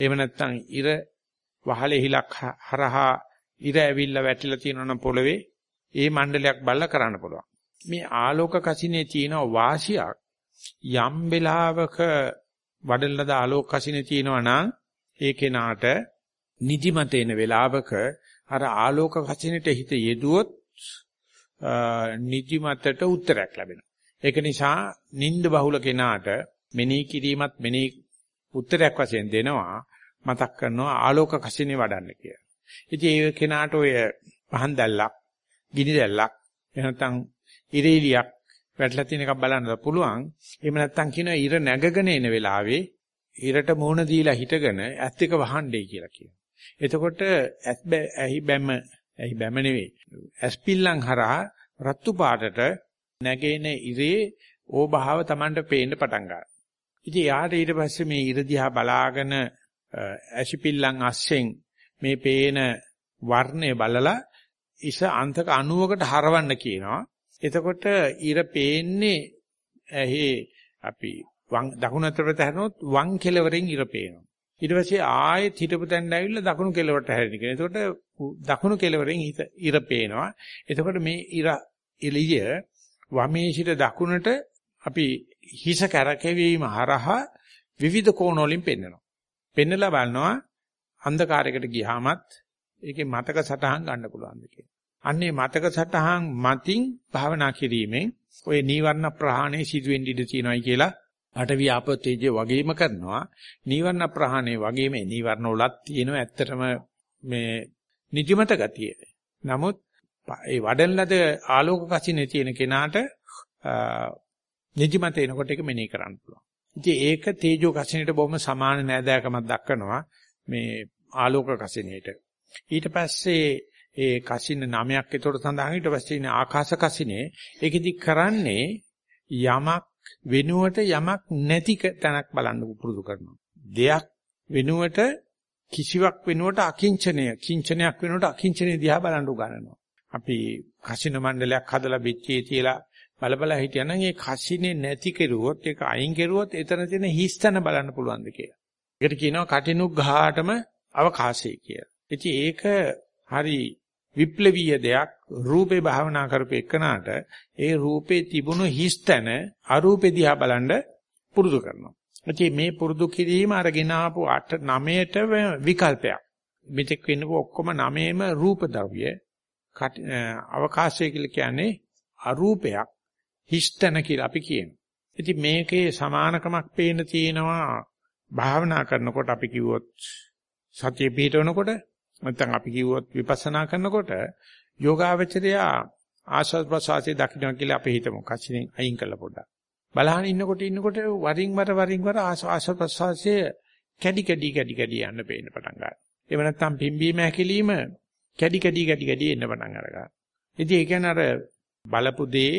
S1: එහෙම නැත්නම් ඉර වහලේ හිලක් හරහා ඉර ඇවිල්ලා වැටිලා තියෙනවනම් පොළවේ ඒ මණ්ඩලයක් බල්ලා කරන්න පුළුවන්. මේ ආලෝක කසිනේ තියෙන වාසියක් යම් වෙලාවක වඩලද ආලෝක කසිනේ තියෙනවා නම් ඒ කෙනාට නිදිමත එන වෙලාවක අර ආලෝක කසිනේට හිත යෙදුවොත් නිදිමතට උත්තරයක් ලැබෙනවා. ඒක නිසා නිନ୍ଦ බහුල කෙනාට මෙනෙහි කිරීමත් මෙනෙහි උත්තරයක් වශයෙන් දෙනවා මතක් කරනවා ආලෝක කසිනේ වඩන්න කියලා. ඉතින් ඒ කෙනාට ඔය පහන් දැල්ලක්, ගිනි දැල්ලක්, එහෙනම් ඉරේලියක් වැටලා තියෙන එකක් බලන්න පුළුවන්. එහෙම නැත්නම් කියනවා ඉර නැගගෙන එන වෙලාවේ ඉරට මුහුණ දීලා හිටගෙන ඇස් දෙක වහන්නේ කියලා කියනවා. එතකොට ඇස් ඇහි බැම ඇහි බැම නෙවෙයි. ඇස් පිල්ලම් හරහා රත්තු පාටට නැගෙන ඉරේ ඕභාව Tamanට පේන්න පටන් ගන්නවා. ඉතින් යාට ඊට පස්සේ මේ ඉර දිහා බලාගෙන ඇසිපිල්ලම් අස්සෙන් මේ පේන වර්ණය බලලා ඉස අන්තක 90කට හරවන්න කියනවා. එතකොට ඉර පේන්නේ ඇහි අපි වම් දකුණු අතට හැරෙනොත් වම් කෙළවරෙන් ඉර පේනවා. ඊට පස්සේ ආයෙත් හිටපු තැනට ඇවිල්ලා දකුණු කෙළවරට හැරෙන කෙනා. එතකොට දකුණු කෙළවරෙන් ඉර පේනවා. එතකොට මේ ඉර එළිය වමේ සිට දකුණට අපි හිස කැරකෙවීම හරහා විවිධ කෝණ වලින් පෙන්වනවා. පෙන්නලා බලනවා අන්ධකාරයකට ගියාමත් ඒකේ මතක සටහන් ගන්න පුළුවන්ද කියලා. අන්නේ මතක සටහන් මතින් භාවනා කිරීමෙන් ඔය නීවරණ ප්‍රහාණය සිදුවෙන්න ඉඩ තියෙනවායි කියලා අටවි ආපතේජේ වගේම කරනවා. නීවරණ ප්‍රහාණය වගේම නීවරණ වලත් තියෙනවා ඇත්තටම මේ නිදිමත ගතිය. නමුත් ඒ වඩන ලද ආලෝක කසිනේ තියෙන කෙනාට නිදිමත එනකොට ඒක මෙනෙහි කරන්න පුළුවන්. ඉතින් ඒක තේජෝ කසිනේට බොහොම සමාන නෑදෑකමක් දක්වනවා මේ ආලෝක කසිනේට. ඊට පස්සේ ඒ කසින නමයක් ඒතකොට සඳහන් ඊට පස්සේ ඉන්නේ ආකාශ කසිනේ. ඒකෙදි කරන්නේ යමක් වෙනුවට යමක් නැති තැනක් බලන්න පුරුදු කරනවා. දෙයක් වෙනුවට කිසිවක් වෙනුවට අකිංචනය, කිංචනයක් වෙනුවට අකිංචනය දිහා බලන්න උගන්වනවා. අපි කසින මණ්ඩලයක් හදලා පිටියේ තියලා බලබල හිටියනම් ඒ කසිනේ නැති කෙරුවොත් ඒක අයින් කෙරුවොත් එතන තියෙන හිස්තන බලන්න පුළුවන්ද කියලා. ඒකට කියනවා කටිනුක් ගහාටම අවකාශය කියලා. ඉතින් ඒක හරි විප්ලවීය දෙයක් රූපේ භාවනා කරපු එකනට ඒ රූපේ තිබුණු හිස්තන අරූපේ දිහා බලන්න පුරුදු කරනවා. ඉතින් මේ පුරුදු කිරීම අරගෙන ආපු 8 9ට විකල්පයක්. මෙතෙක් වෙන්නකො ඔක්කොම 9ෙම රූප ද්‍රව්‍ය අවකාශය කියලා කියන්නේ අරූපයක් හිස්තන කියලා අපි කියනවා. ඉතින් මේකේ සමානකමක් පේන තියෙනවා භාවනා කරනකොට අපි කිව්වොත් සතිය පිටවනකොට නැත්නම් අපි කිව්වොත් විපස්සනා කරනකොට යෝගාවචරය ආස්වාද ප්‍රසවාසයේ දකින්න කියලා අපි හිතමු. කසිනෙන් අයින් කළා පොඩ්ඩක්. බලහන් ඉන්නකොට ඉන්නකොට වරින් වර වරින් වර ආස්වාද ප්‍රසවාසයේ කැඩි කැඩි කැඩි කැඩි යන්න පේන්න පටන් ගන්නවා. එහෙම නැත්නම් පිම්බීම හැකිලිම කැඩි කැඩි කැඩි කැඩි එන්න පටන් අරගන්නවා. ඉතින් ඒ කියන්නේ අර බලපු දේ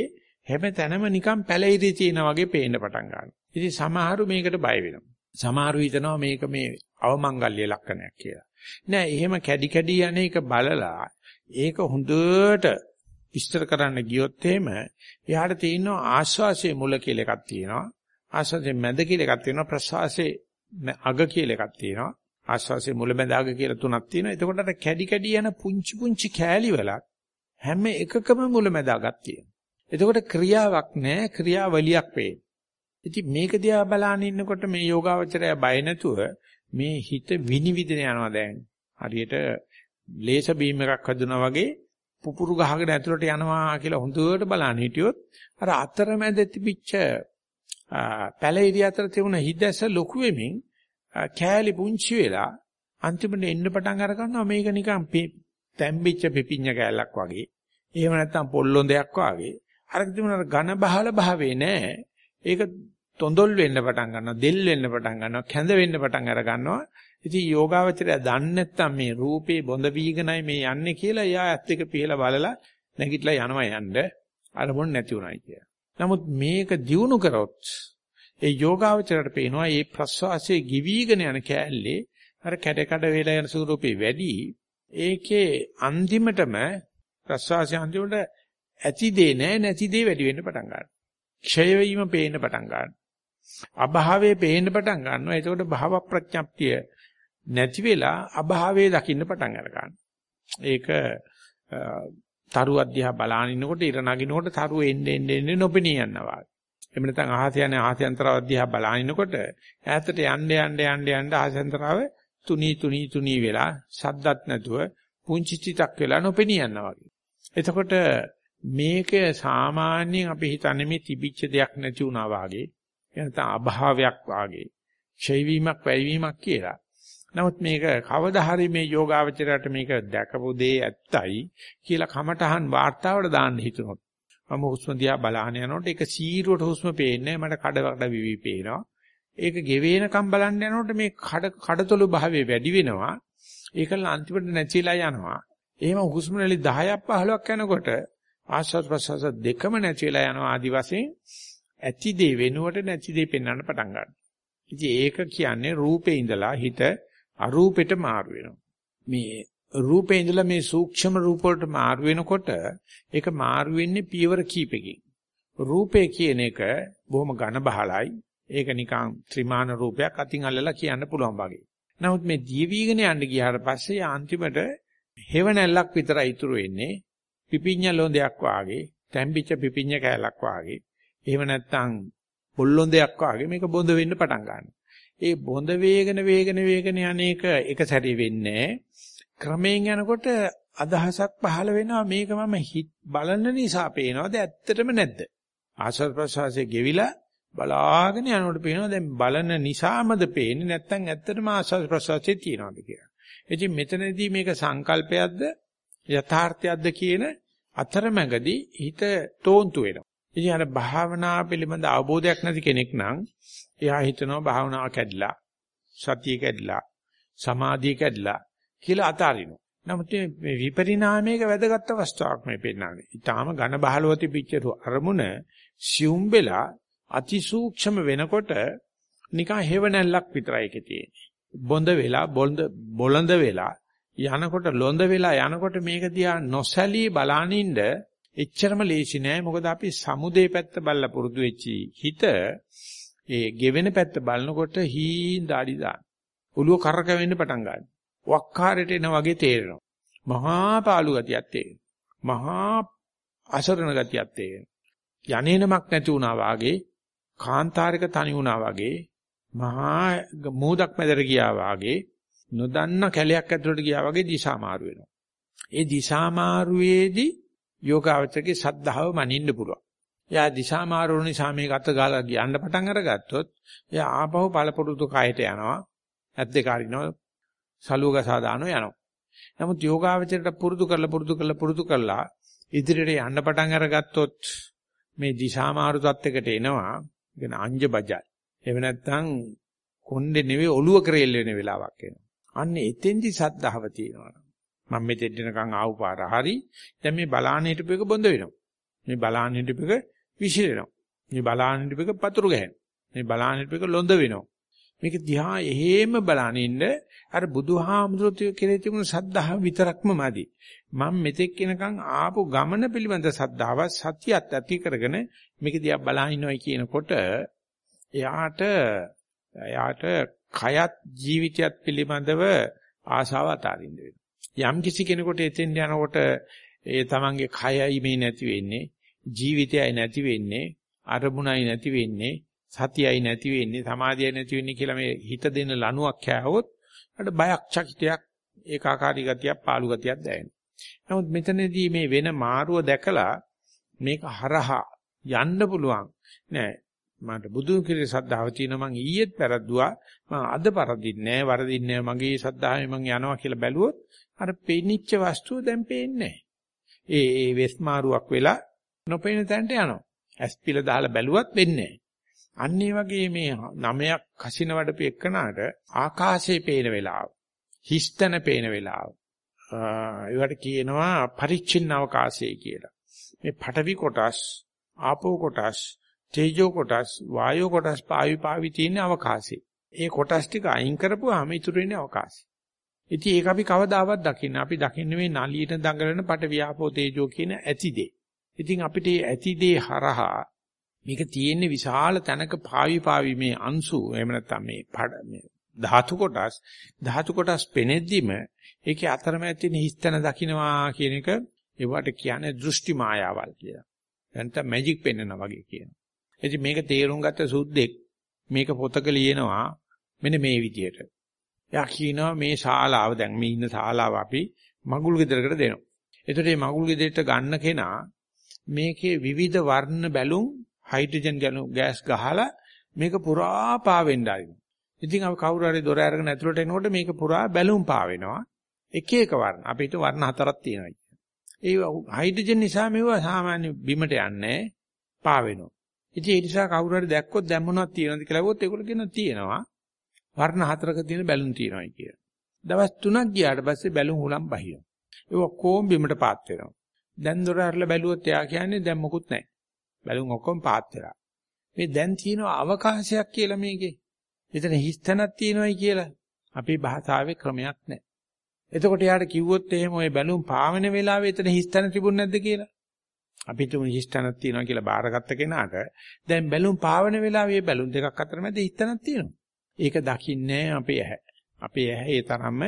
S1: හැම තැනම නිකන් පැලිරි තියෙන වගේ පේන්න පටන් ගන්නවා. ඉතින් සමහරු මේකට බය වෙනවා. සමහරු හිතනවා මේක මේ අවමංගල්‍ය ලක්ෂණයක් කියලා. නෑ එහෙම කැඩි කැඩි යන එක බලලා ඒක හොඳට විස්තර කරන්න ගියොත් එහෙම එයාට තියෙනවා ආශ්වාසයේ මුල කියලා එකක් තියෙනවා ආශ්වාසයේ මැද කියලා එකක් තියෙනවා ප්‍රශ්වාසයේ අග කියලා එකක් තියෙනවා ආශ්වාසයේ මුල මැද අග කියලා තුනක් තියෙනවා. එතකොට අර කැඩි කැඩි යන පුංචි පුංචි කෑලි වලක් හැම එකකම මුල මැද අගක් තියෙනවා. එතකොට ක්‍රියාවක් නෑ ක්‍රියාවලියක් වේ ඉතින් මේක දිහා බලන ඉන්නකොට මේ යෝගාවචරය බය නැතුව මේ හිත විනිවිදන යනවා දැන්. හරියට ලේස බීම් එකක් හදුනා වගේ පුපුරු ගහගෙන ඇතුළට යනවා කියලා හොඳට බලන්න හිටියොත් අර අතරමැද තිබිච්ච පැලිරිය අතර තිබුණ හිදැස ලොකු වෙමින් කෑලි පුංචි වෙලා අන්තිමට එන්න පටන් අර ගන්නවා මේක නිකන් තැම්බිච්ච පිපිඤ්ඤ කෑල්ලක් වගේ. එහෙම නැත්නම් පොල්ලොන්දයක් වගේ. අර තිබුණ ඝන බහල භාවේ නෑ. ඒක තොඳොල් වෙන්න පටන් ගන්නවා, දෙල් වෙන්න පටන් ගන්නවා, කැඳ වෙන්න පටන් අර ගන්නවා. ඉතින් යෝගාවචරය දන්නේ නැත්තම් මේ රූපේ බොඳ වීගනයි මේ යන්නේ කියලා එයා ඇත්ත එක පිහලා බලලා නැගිටලා යනවා යන්න අරමුණ නැති උනායි කියලා. නමුත් මේක දියුණු කරොත් ඒ යෝගාවචරයට පේනවා මේ ප්‍රස්වාසයේ ගිවීගෙන යන කෑල්ලේ අර කැඩ කඩ වේලා යන ස්වරූපේ වැඩි ඒකේ අන්තිමටම ප්‍රස්වාසය අන්තිමට ඇති දේ නැහැ නැති දේ වැඩි වෙන්න පටන් ගන්නවා. ක්ෂය වීම පේන්න පටන් ගන්නවා. අභාවයේ පේන්න පටන් ගන්නවා. එතකොට භාව ප්‍රඥප්තිය නැති වෙලා අභාවයේ දකින්න පටන් අර ඒක තරු අධ්‍යා බලාගෙන ඉන්නකොට ඉර නගිනකොට තරු එන්නේ එන්නේ නොපෙනී යනවා. එහෙම නැත්නම් අහස යන ආහසයන්තරව අධ්‍යා බලාගෙන ඉන්නකොට ඈතට යන්න යන්න යන්න යන්න ආහසයන්තරව තුනී තුනී තුනී වෙලා සද්දත් නැතුව පුංචි චිතක් වෙලා නොපෙනී යනවා වගේ. එතකොට මේක සාමාන්‍යයෙන් අපි හිතන්නේ මේ තිබිච්ච දෙයක් නැති වුණා වාගේ නැත්නම් අභාවයක් වාගේ ක්ෂය වීමක් වැය වීමක් කියලා. නමුත් මේක කවදා හරි මේ යෝගාවචරයට මේක දැකපු දේ ඇත්තයි කියලා කමටහන් වාර්තාවට දාන්න හිතුනොත් මම හුස්ම දිහා බලහන යනකොට ඒක සීරුවට හුස්ම පේන්නේ මට කඩ කඩ විවි පේනවා. ඒක ගෙවෙනකම් බලන්න යනකොට මේ කඩ කඩතොළු භාවයේ වැඩි වෙනවා. ඒකල අන්තිමට නැතිලා යනවා. එහෙම හුස්ම රැලි 10ක් 15ක් යනකොට ආශ්වාස ප්‍රශ්වාස දෙකම නැතිලා යනවා ආදි වශයෙන් ඇති දේ වෙනුවට නැති දේ පෙන්වන්න පටන් ගන්නවා. ඉතින් ඒක කියන්නේ රූපේ ඉඳලා හිත අරූපෙට මාරු වෙනවා. මේ රූපේ ඉඳලා මේ සූක්ෂම රූප වලට මාරු වෙනකොට ඒක මාරු වෙන්නේ පියවර කීපකින්. රූපේ කියන එක බොහොම ඝන බහලයි. ඒක නිකන් ත්‍රිමාන රූපයක් අතින් අල්ලලා කියන්න පුළුවන් වගේ. නමුත් මේ දීවීගෙන යන්න ගියාට පස්සේ අන්තිමට හේවණැල්ලක් විතරයි ඉතුරු වෙන්නේ. පිපිඤ්ඤ ලොඳයක් වාගේ, තැම්බිච්ච පිපිඤ්ඤ කෑල්ලක් වාගේ. එහෙම නැත්නම් පොල්ලොඳයක් වාගේ මේක බොඳ වෙන්න පටන් ගන්නවා. ඒ බොඳ වේගන වේගන වේගන යන්නේක එක සැරේ වෙන්නේ ක්‍රමයෙන් යනකොට අදහසක් පහළ වෙනවා මේක මම බලන නිසා පේනවද ඇත්තටම නැද්ද ආශ්වාස ප්‍රශ්වාසයේ ගෙවිලා බලාගෙන යනකොට පේනවා දැන් බලන නිසාමද පේන්නේ නැත්නම් ඇත්තටම ආශ්වාස ප්‍රශ්වාසයේ තියෙනවද කියලා. ඉතින් මෙතනදී මේක සංකල්පයක්ද යථාර්ථයක්ද කියන අතරමැගදී හිත තෝන්තු වෙනවා. ඉතින් අර භාවනා පිළිබඳ අවබෝධයක් නැති කෙනෙක් නම් එයා හිතනවා භාවනාව කැඩිලා සතිය කැඩිලා සමාධිය කැඩිලා කියලා අතාරිනවා. නමුත් මේ විපරිණාමයක වැදගත් අවස්ථාවක් මේ පෙන්නන්නේ. ඊටාම ඝන බහලව තිබිච්ච අරමුණ සියුම් වෙලා අතිසූක්ෂම වෙනකොට නිකන් හේවණල්ලක් විතරයි ඒකේ තියෙන්නේ. බොඳ වෙලා බොඳ බොළඳ වෙලා යනකොට ලොඳ වෙලා යනකොට මේක දිහා නොසැලී බලානින්න එච්චරම ලේසි නෑ මොකද අපි සමුදේ පැත්ත බල්ලා පුරුදු වෙච්චි හිත ඒ ගෙවෙන පැත්ත බලනකොට හීන් දාඩි දාන. ඔළුව කරක වෙන්න පටන් ගන්නවා. වක්කාරයට එන වගේ තේරෙනවා. මහා පාළු ගතියක් තේරෙනවා. මහා අසරණ ගතියක් තේරෙනවා. යන්නේනමක් නැති වුණා වාගේ කාන්තාරික තනි වුණා වගේ මහා මූදක් මැදට ගියා වාගේ නොදන්න කැලයක් ඇතුළට ගියා වගේ දිශා මාරු වෙනවා. ඒ දිශා මාරුවේදී යෝගාවචරගේ සද්ධාව මනින්න පුළුවන්. එයා දිශා මාරුණු නිසා මේක අත ගාලා යන්න පටන් අරගත්තොත් එයා ආපහු පළපොරුතු කයට යනවා. ඇත් දෙක අරිනවා. සලුවක සාදානෝ යනවා. නමුත් යෝගාවචරයට පුරුදු කරලා පුරුදු කරලා පුරුදු කරලා ඉදිරියට යන්න පටන් අරගත්තොත් මේ දිශා මාරු තත්යකට එනවා. කියන අංජ බජයි. එහෙම නැත්නම් කොණ්ඩේ නෙවෙයි ඔළුව කරෙල් වෙන වෙලාවක් එනවා. අන්න එතෙන්දි සද්ධාව තියෙනවා. මම මෙතෙන් දෙනකන් ආව පාර හරි. දැන් මේ බලාන හිටපු එක බොඳ වෙනවා. මේ බලාන හිටපු එක විසිරෙනවා. මේ බලාන හිටපු එක පතුරු ගහනවා. මේ බලාන හිටපු එක ලොඳ වෙනවා. මේක දිහා එහෙම බලාන ඉන්න අර බුදුහාමුදුරුවෝ කෙරේ තිබුණු සද්ධාව විතරක්ම මදි. මම මෙතෙක් වෙනකන් ආපු ගමන පිළිබඳ සද්ධාව සත්‍යයත් ඇති කරගෙන මේක දිහා බලා ඉන්නවයි කියනකොට එයාට එයාට කයත් ජීවිතයත් පිළිබඳව ආශාව අතාරින්න වෙනවා. යම් කිසි කෙනෙකුට එතෙන් යනකොට ඒ තමන්ගේ කයයි මේ නැති වෙන්නේ, ජීවිතයයි නැති වෙන්නේ, අරමුණයි නැති වෙන්නේ, සතියයි නැති වෙන්නේ, සමාධියයි නැති වෙන්නේ කියලා මේ හිත දෙන ලණුවක් කෑවොත් අර බයක් චකිතයක් ඒකාකාරී ගතියක් පාළු ගතියක් දැනෙනවා. නමුත් මෙතනදී මේ වෙන මාරුව දැකලා මේක හරහා යන්න පුළුවන්. නෑ මට බුදු කිරේ සද්ධාව තියෙනවා මං ඊයේත් පෙරද්දුවා. මං අද පරදින්නේ නෑ වරදින්නේ නෑ මගේ සද්ධාවෙන් මං යනවා කියලා බැලුවොත් අර පෙනිච්ච වස්තුව දැන් පේන්නේ ඒ ඒ වෙස් මාරුවක් වෙලා නොපෙනෙන තැනට යනවා. ඇස් පිළ දාලා බැලුවත් වෙන්නේ අන්න ඒ වගේ මේ නමයක් කසින වඩපු එක්කනට ආකාශයේ පේන වෙලාව, හිස්තන පේන වෙලාව. ඒවට කියනවා පරිච්ඡින්න අවකාශය කියලා. මේ පඨවි කොටස්, ආපෝ කොටස්, තේජෝ කොටස්, වායෝ කොටස් පාවි පාවි තියෙන අවකාශය. ඒ කොටස් ටික අයින් කරපුවාම ඉතුරු වෙන්නේ අවකාශය. ඉතින් ඒක අපි කවදාවත් දකින්න. අපි දකින්නේ මේ නලියට දඟලන පට වියාපෝ තේජෝ කියන ඇතිදේ. ඉතින් අපිට ඇතිදේ හරහා මේක තියෙන්නේ විශාල තැනක පාවි පාවි මේ අංශු එහෙම නැත්නම් මේ පඩ මේ ධාතු කොටස් ධාතු කොටස් පෙනෙද්දිම ඒකේ අතරමැද තියෙන හිස්තන දකින්නවා කියන එක ඒවට කියන්නේ දෘෂ්ටි මායාවල් කියලා. නැත්නම් මැජික් පෙන්වනවා වගේ කියනවා. ඉතින් මේක තේරුම් ගත්ත සුද්දෙක් මේක පොතක ලියනවා මෙන්න මේ විදියට. එයා කියනවා මේ ශාලාව දැන් මේ ඉන්න ශාලාව අපි මගුල් ගෙදරකට දෙනවා. එතකොට මේ මගුල් ගෙදරට ගන්න කෙනා මේකේ විවිධ වර්ණ බැලුම් හයිඩ්‍රජන් ගෑස් ගහලා මේක පුරා පාවෙන්න ආරිනවා. ඉතින් අපි කවුරු හරි දොර අරගෙන ඇතුළට එනකොට මේක පුරා බැලුම් පාවෙනවා. එක එක වර්ණ. අපිට වර්ණ හතරක් තියෙනවා. ඒ හයිඩ්‍රජන් නිසා මේවා සාමාන්‍ය බිමට යන්නේ පාවෙනවා. ඉතින් ඒ නිසා කවුරු හරි දැක්කොත් දැන් මොනවද තියෙනවද කියලා අහුවොත් ඒගොල්ලෝ කියනවා තියෙනවා. වර්ණ හතරක තියෙන බැලුම් තියෙනවායි කියලා. දවස් 3ක් ගියාට පස්සේ බැලුම් හුලම් බහිනවා. ඒ ඔක්කොම බිමට පාත් වෙනවා. දැන් දොර අරලා බැලුවොත් එයා කියන්නේ දැන් මොකුත් නැහැ. බැලුම් ඔක්කොම පාත් වෙලා. මේ දැන් තියෙන අවකාශයක් කියලා මේකේ. එතන හිස්තනක් තියෙනවයි කියලා. අපේ භාෂාවේ ක්‍රමයක් නැහැ. එතකොට යාට කිව්වොත් එහෙම ওই බැලුම් පාවෙන වෙලාවේ එතන හිස්තන තිබුණ නැද්ද කියලා? අපි තුමු හිස්තනක් තියෙනවා කියලා බාරගත්ත කෙනාට දැන් බැලුම් පාවන වෙලාවේ බැලුම් දෙකක් අතර මැද හිස්තනක් තියෙනවා. ඒක දකින්නේ අපේ ඇහැ. අපේ ඇහැ ඒ තරම්ම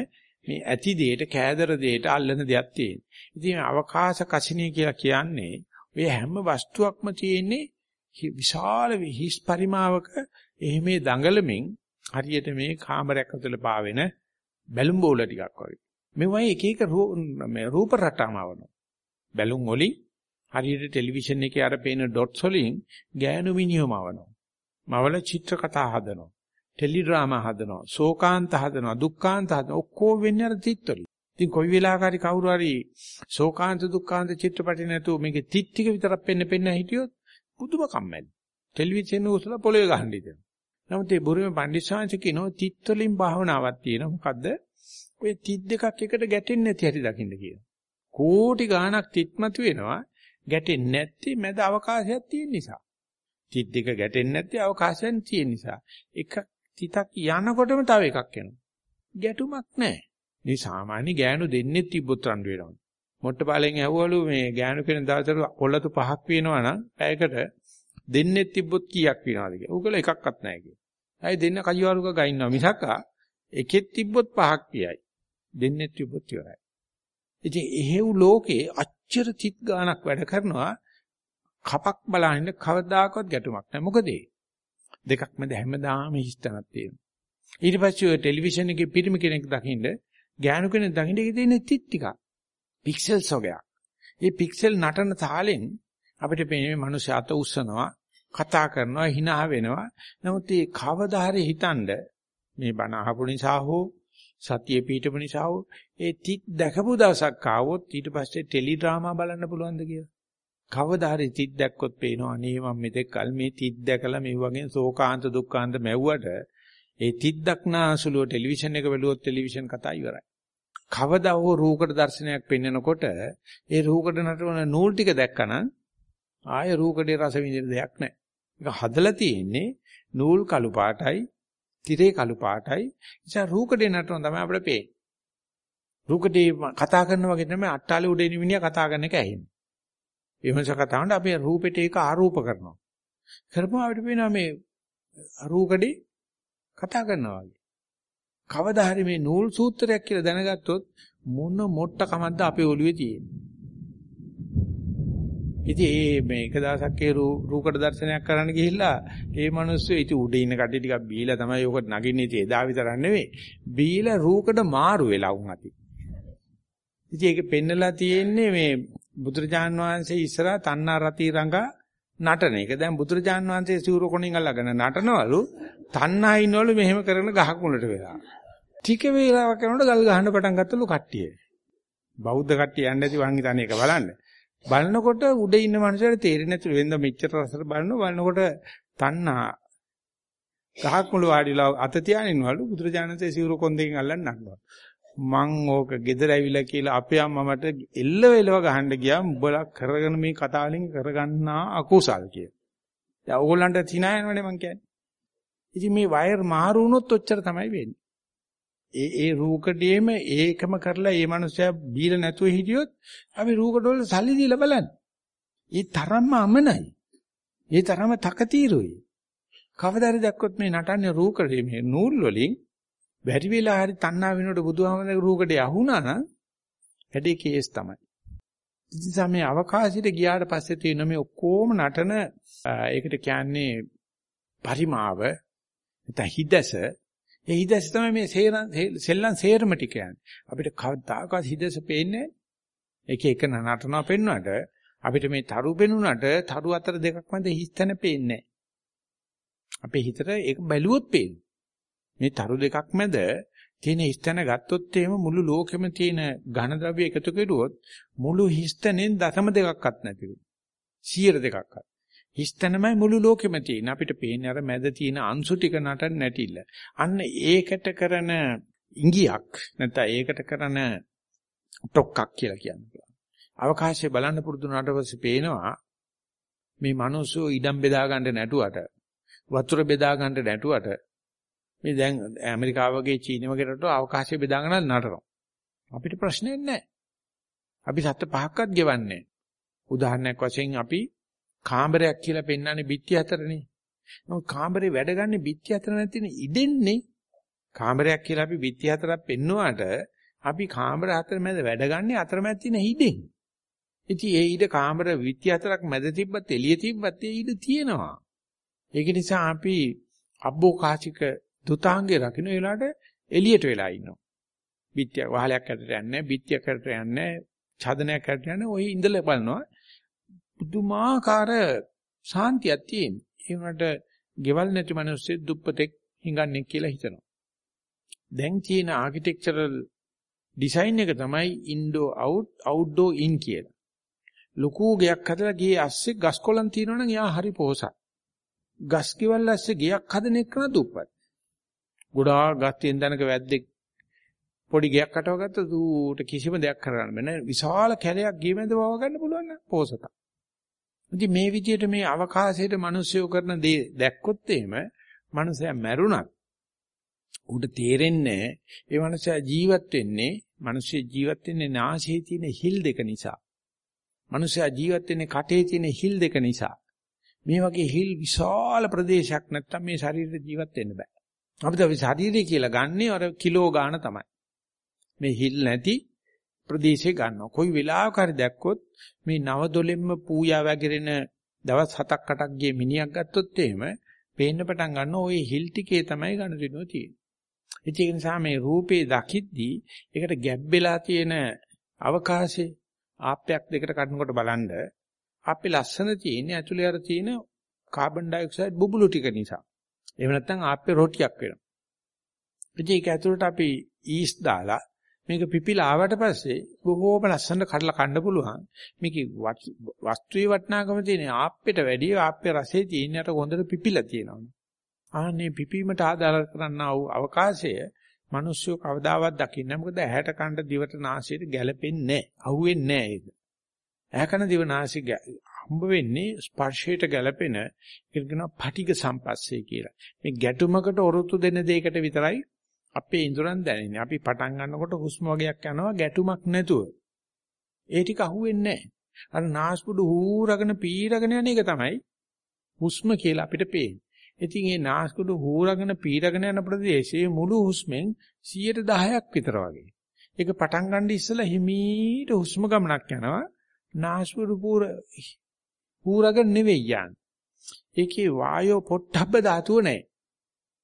S1: මේ ඇති දෙයට කෑදර දෙයට අල්ලන දෙයක් තියෙන. ඉතින් අවකාශ කසිනිය කියලා කියන්නේ ඔය හැම වස්තුවක්ම තියෙන්නේ විශාල හිස් පරිමාවක එහෙමේ දඟලමින් හරියට මේ කාමරයක් ඇතුළේ පාවෙන බැලුම් බෝල ටිකක් වගේ. මේවයි එක එක රූප රටාමවනවා. බැලුම් වලින් හරියට ටෙලිවිෂන් එකේ අර පේන ඩොට්ස් වලින් ගෑනු මිනිහමවනවා. මවල චිත්‍ර කතා හදනවා. ටෙලි ඩ්‍රාමා හදනවා. ශෝකාන්ත හදනවා. දුක්ඛාන්ත හදනවා. ඔක්කොම වෙන්නේ අර තිත්වලින්. ඉතින් කොයි වෙලාවකරි කවුරු හරි ශෝකාන්ත දුක්ඛාන්ත චිත්‍රපටි නැතුව මේකේ තිත් ටික විතරක් පෙන්න පෙන්න හිටියොත් පුදුම කම්මැලි. ටෙලිවිෂන් උසලා පොළවේ ගහන්න ඉතින්. නමුත් මේ බුරුමේ පඬිස්සාංශ කියනවා තිත් වලින් භාවනාවක් තියෙනවා. මොකද්ද? ඔය තිත් දෙකක් එකට ගැටෙන්නේ නැති හැටි දකින්න කියනවා. කෝටි ගාණක් තිත් මත වෙනවා. ගැටෙන්නේ නැති මැද අවකාශයක් තියෙන නිසා. තිත් දෙක ගැටෙන්නේ නැති අවකාශයක් තියෙන නිසා. එක තිතක් යනකොටම තව එකක් එනවා. ගැටුමක් නැහැ. මේ සාමාන්‍ය ගෑනු දෙන්නේ තිබ්බොත් රණ්ඩු වෙනවා. මොට්ටපාලෙන් ඇහුවලු මේ ගෑනු කෙන දවසට පොළතු පහක් වෙනවා නම් පැයකට දෙන්නේ තිබ්බොත් කීයක් වෙනවද කියලා. උගල එකක්වත් නැහැ කියලා. අය දෙන්න කයිවාරුක ගයින්නවා මිසක් එකෙත් තිබ්බොත් පහක් පියයි. දෙන්නේ තිබ්බොත් ඉවරයි. ඉතින් එහෙව් ලෝකේ අච්චර තිත් ගානක් වැඩ කරනවා කපක් බලහින්න කවදාකවත් ගැටුමක් නැහැ. මොකද දෙකක් මැද හැමදාම හිස්තනක් තියෙනවා. ඊට පස්සේ ඔය ටෙලිවිෂන් එකේ පිරිමි කෙනෙක් දකින්න ගෑනු කෙනෙක් දකින්න ඒකේ තියෙන තිත් ටිකක්. පික්සල්ස් වගේක්. මේ පික්සල් නටන තාලෙන් අපිට පේන්නේ මිනිස්සු අත උස්සනවා, කතා කරනවා, hina වෙනවා. නමුත් මේ කවදා හරි හිතනද මේ බණ අහපු නිසා හෝ සතිය පිටපු නිසා හෝ ඒ තිත් දැකපු දවසක් ආවොත් ඊට පස්සේ ටෙලි ඩ්‍රාමා බලන්න පුළුවන්ද කියලා. කවදා හරි තිත් දැක්කොත් පේනවා අනේ මම මෙතෙක් කල් මේ තිත් දැකලා මේ වගේ ශෝකාන්ත දුක්ඛාන්ත මැව්වට ඒ තිත් දක්නාසුලුව ටෙලිවිෂන් එක බැලුවොත් ටෙලිවිෂන් කතා ඉවරයි. කවදා හෝ රූකඩ දර්ශනයක් පෙන්වනකොට ඒ රූකඩ නටවන නූල් ටික දැක්කනම් ආය රූකඩේ රස විඳින දෙයක් නැහැ. ඒක හදලා තියෙන්නේ නූල් කළු පාටයි, තිරේ කළු පාටයි. නිසා රූකඩේ නටන තමයි අපිට පේන්නේ. රූකඩේ කතා කරන වගේ තමයි අට්ටාලේ උඩ ඉන්න මිනිහා කතා කරන එක ඇහෙන්නේ. විමර්ශ කතාවට අපි රූපෙට ඒක ආරූප කරනවා. කරපුවා අපිට පේනවා මේ රූකඩේ කතා කරනවා වගේ. කවදා හරි මේ නූල් සූත්‍රයක් කියලා දැනගත්තොත් මොන මොට්ට කමක්ද අපේ ඔළුවේ තියෙන්නේ. ඉතින් ඒ මේ එක දවසක් ඒ රූකඩ දර්ශනයක් කරන්න ගිහිල්ලා ඒ මිනිස්සු ඉතින් උඩ ඉන්න කට්ටිය ටිකක් බීලා තමයි ඔකට නගින්නේ ඉතින් එදා විතරක් නෙවෙයි. බීලා රූකඩ මාරු වෙලා වුන් අති. ඉතින් ඒක පෙන්නලා තියෙන්නේ මේ බුදුරජාන් වහන්සේ ඉස්සරහා තණ්හා රති රංගා නටන එක. දැන් බුදුරජාන් වහන්සේ සිවුර කොණින් අල්ලගෙන නටනවලු තණ්හා ඉන්නවලු මෙහෙම කරන ගහක් මුලට වෙලා. ටික වේලාවක් යනකොට ගල් ගහන්න පටන් ගත්තලු කට්ටිය. බෞද්ධ කට්ටිය යන්නේ නැති වංගි තන එක බලන්න. බලනකොට උඩ ඉන්න මනුස්සයර තේරෙන්නේ නැතුළු වෙනද මෙච්චර රසට බලනවා බලනකොට තණ්හා ගහක් මුල වාඩිලා අත තියානිනවලු බුදුරජාණන්සේ සිවුරු කොන්දකින් අල්ලන්න නංගනවා. මං ඕක ගෙදර ඇවිල්ලා කියලා අපේ අම්මා මට එල්ලව එලව ගහන්න ගියා උඹලා කරගෙන මේ කතා වලින් කරගන්නා අකුසල් කිය. දැන් ඕගොල්ලන්ට තිනා යනවනේ මං කියන්නේ. ඉතින් මේ වයර් මාරු වුණොත් ඔච්චර තමයි වෙන්නේ. ඒ ඒ රූකඩේම ඒකම කරලා ඒ මනුස්සයා බීලා නැතුව හිටියොත් අපි රූකඩ වල සල්ලි දීලා බලන්න. ඒ තරම්ම අමනයි. ඒ තරම්ම තකතිරුයි. කවදාද දැක්කොත් මේ නටන්නේ රූකඩේ මේ නූල් වලින් බැරි වෙලා හරි තණ්හා වෙනකොට බුදුහාමරගේ රූකඩේ අහුණා නම් හැඩේ කේස් තමයි. ඉතින් මේ අවකාශයට ගියාට පස්සේ තියෙන මේ ඔක්කොම නටන ඒකට කියන්නේ පරිමාව නැත්නම් හිදස ඒ හිදස තමයි මේ සෙල්ලම් සේරම ටික යන්නේ. අපිට කවදාකවත් හිදස පේන්නේ එක එක නටනවා පෙන්වන්නට අපිට මේ තරු පෙනුනට තරු අතර දෙකක් මැද හිස්තැන පේන්නේ අපේ හිතට ඒක බැලුවොත් පේනවා. මේ තරු දෙකක් මැද තියෙන හිස්තැන ගත්තොත් එහෙම මුළු ලෝකෙම තියෙන ඝන ද්‍රව්‍ය එකතු කෙරුවොත් මුළු හිස්තැනෙන් දශම දෙකක්වත් නැතිලු. 100 දෙකක්වත්. හිස්තැනමයි මුළු ලෝකෙම තියෙන. අපිට පේන්නේ අර මැද තියෙන අංශු ටික නටන්න නැටිල්ල. අන්න ඒකට කරන ඉංගියක් නැත්නම් ඒකට කරන ටොක්ක්ක් කියලා කියන්නේ. අවකාශය බලන්න පුරුදු වුණාට පස්සේ පේනවා මේ මිනිස්සු ඉඩම් බෙදා ගන්න නැටුවට වතුර බෙදා ගන්න නැටුවට මේ දැන් ඇමරිකාව වගේ චීන වගේ රටවල අවකාශය බෙදා ගන්න නටනවා. අපිට ප්‍රශ්නයක් නැහැ. අපි සත්‍ය පහක්වත් ගෙවන්නේ උදාහරණයක් වශයෙන් අපි කාමරයක් කියලා පෙන්වන්නේ බිත්ති අතරනේ. නමුත් කාමරේ වැඩ ගන්න බිත්ති අතර නැතිනේ ඉදෙන්නේ. කාමරයක් කියලා අපි බිත්ති අතරක් පෙන්නුවාට අපි කාමර අතර මැද වැඩ ගන්න අතරමැද තියෙන හිඩෙන්. ඉතින් ඒ ඊට කාමර බිත්ති අතරක් මැද තිබ්බත් එළිය තිබ්බත් ඒ ඊට තියෙනවා. ඒක නිසා අපි අබ්බෝකාචික දුතාංගේ රකින්න වෙලාවට එළියට වෙලා ඉන්නවා. බිත්තිය වහලයක් ඇටට යන්නේ බිත්තියක් ඇටට යන්නේ ඡදනයක් ඇටට යන්නේ ওই ඉඳලා බලනවා. පුදුමාකාර සාන්තියක් තියෙන. ඒ වුණාට ගෙවල් නැති මිනිස්සු දුප්පතෙක් හිඟන්නේ කියලා හිතනවා. දැන් තියෙන ආකිටෙක්චරල් ඩිසයින් එක තමයි ඉන්ඩෝ අවුට් අවුට්ඩෝ ඉන් කියලා. ලොකු ගයක් හදලා ගියේ ඇස්සේ ගස් කොළන් තියෙනවනම් එයා හරි පොහසත්. ගස් කිවල් ඇස්සේ ගයක් හදන එක න දුප්පත්. ගොඩාක් ගස් තියෙන දනක වැද්දෙක් පොඩි ගයක් කටව ගත්ත ඌට කිසිම දෙයක් කරගන්න බෑ නේද? විශාල කැලයක් ගිය මැද වව ගන්න පුළුවන් නම් පොහසතක්. ඉතින් මේ විදිහට මේ අවකාශයේ මිනිස්සුયો කරන දේ දැක්කොත් එහෙම මිනිසයා මැරුණත් උඩ තේරෙන්නේ ඒ මිනිසයා ජීවත් වෙන්නේ මිනිස්සු ජීවත් වෙන්නේ නාසයේ තියෙන හිල් දෙක නිසා. මිනිසයා ජීවත් වෙන්නේ කටේ තියෙන හිල් දෙක නිසා. මේ වගේ හිල් විශාල ප්‍රදේශයක් නැත්තම් මේ ශරීරෙ ජීවත් වෙන්න බෑ. අපිට අපි ශරීරය කියලා ගන්නේ අර කිලෝ ගාන තමයි. මේ හිල් නැති ප්‍රදේශේ ගන්නවා. කොයි වෙලාවක හරි දැක්කොත් මේ නව දොලෙම්ම පූජා වැගිරෙන දවස් 7ක් 8ක් ගිය මිනිහක් ගත්තොත් එහෙම පේන්න පටන් ගන්නවා ওই හිල් ටිකේ තමයි ගණදිනුව තියෙන්නේ. ඒක නිසා මේ රූපේ දකිද්දී ඒකට ගැබ්බෙලා තියෙන අවකාශයේ ආප්පයක් දෙකට කඩනකොට බලන්න අපේ ලස්සන තියෙන්නේ ඇතුලේ අර තියෙන කාබන් ඩයොක්සයිඩ් බුබුලු ටික නිසා. එහෙම නැත්නම් ආප්පේ රොටියක් වෙනවා. ඉතින් ඒක ඇතුලට අපි ඊස් දාලා මේක පිපිලා ආවට පස්සේ බොහෝම ලස්සනට කඩලා කන්න පුළුවන්. මේක වස්තුවේ වටිනාකම තියෙන ආප්පෙට වැඩිය ආප්පේ රසයේ තියෙනට හොඳට පිපිලා තියෙනවා. ආන්නේ පිපීමට ආදාර කරන්නා වූ අවකාශය මිනිස්සු කවදාවත් දකින්නේ නැහැ. මොකද ඇහැට කනට දිවට නාසයට ගැලපෙන්නේ නැහැ. අහුවෙන්නේ නැහැ ඒක. ඇහැ කන දිව නාසය හම්බ වෙන්නේ ස්පර්ශයට ගැලපෙන ඒක කියනවා පටිඝ සම්පස්සේ කියලා. මේ ගැටුමකට ඔරොත්තු දෙන දෙයකට විතරයි අපේ ඉඳුරන් දැනෙන්නේ. අපි පටන් ගන්නකොට හුස්ම වගේක් යනවා ගැටුමක් නැතුව. ඒ ටික අහුවෙන්නේ නැහැ. අර නාස්පුඩු හූරගෙන පීරගෙන යන එක තමයි හුස්ම කියලා අපිට පේන්නේ. ඉතින් මේ නාස්පුඩු හූරගෙන පීරගෙන යන ප්‍රදේශයේ මුළු හුස්මෙන් 10%ක් විතර වගේ. ඒක පටන් ගන්න ඉස්සලා හිමීට හුස්ම ගමනක් යනවා. නාස්පුඩු පූර හූරගෙන නෙවෙයි යන්නේ. ඒකේ වායෝ පොට්ටබ්බ ධාතුව නැහැ.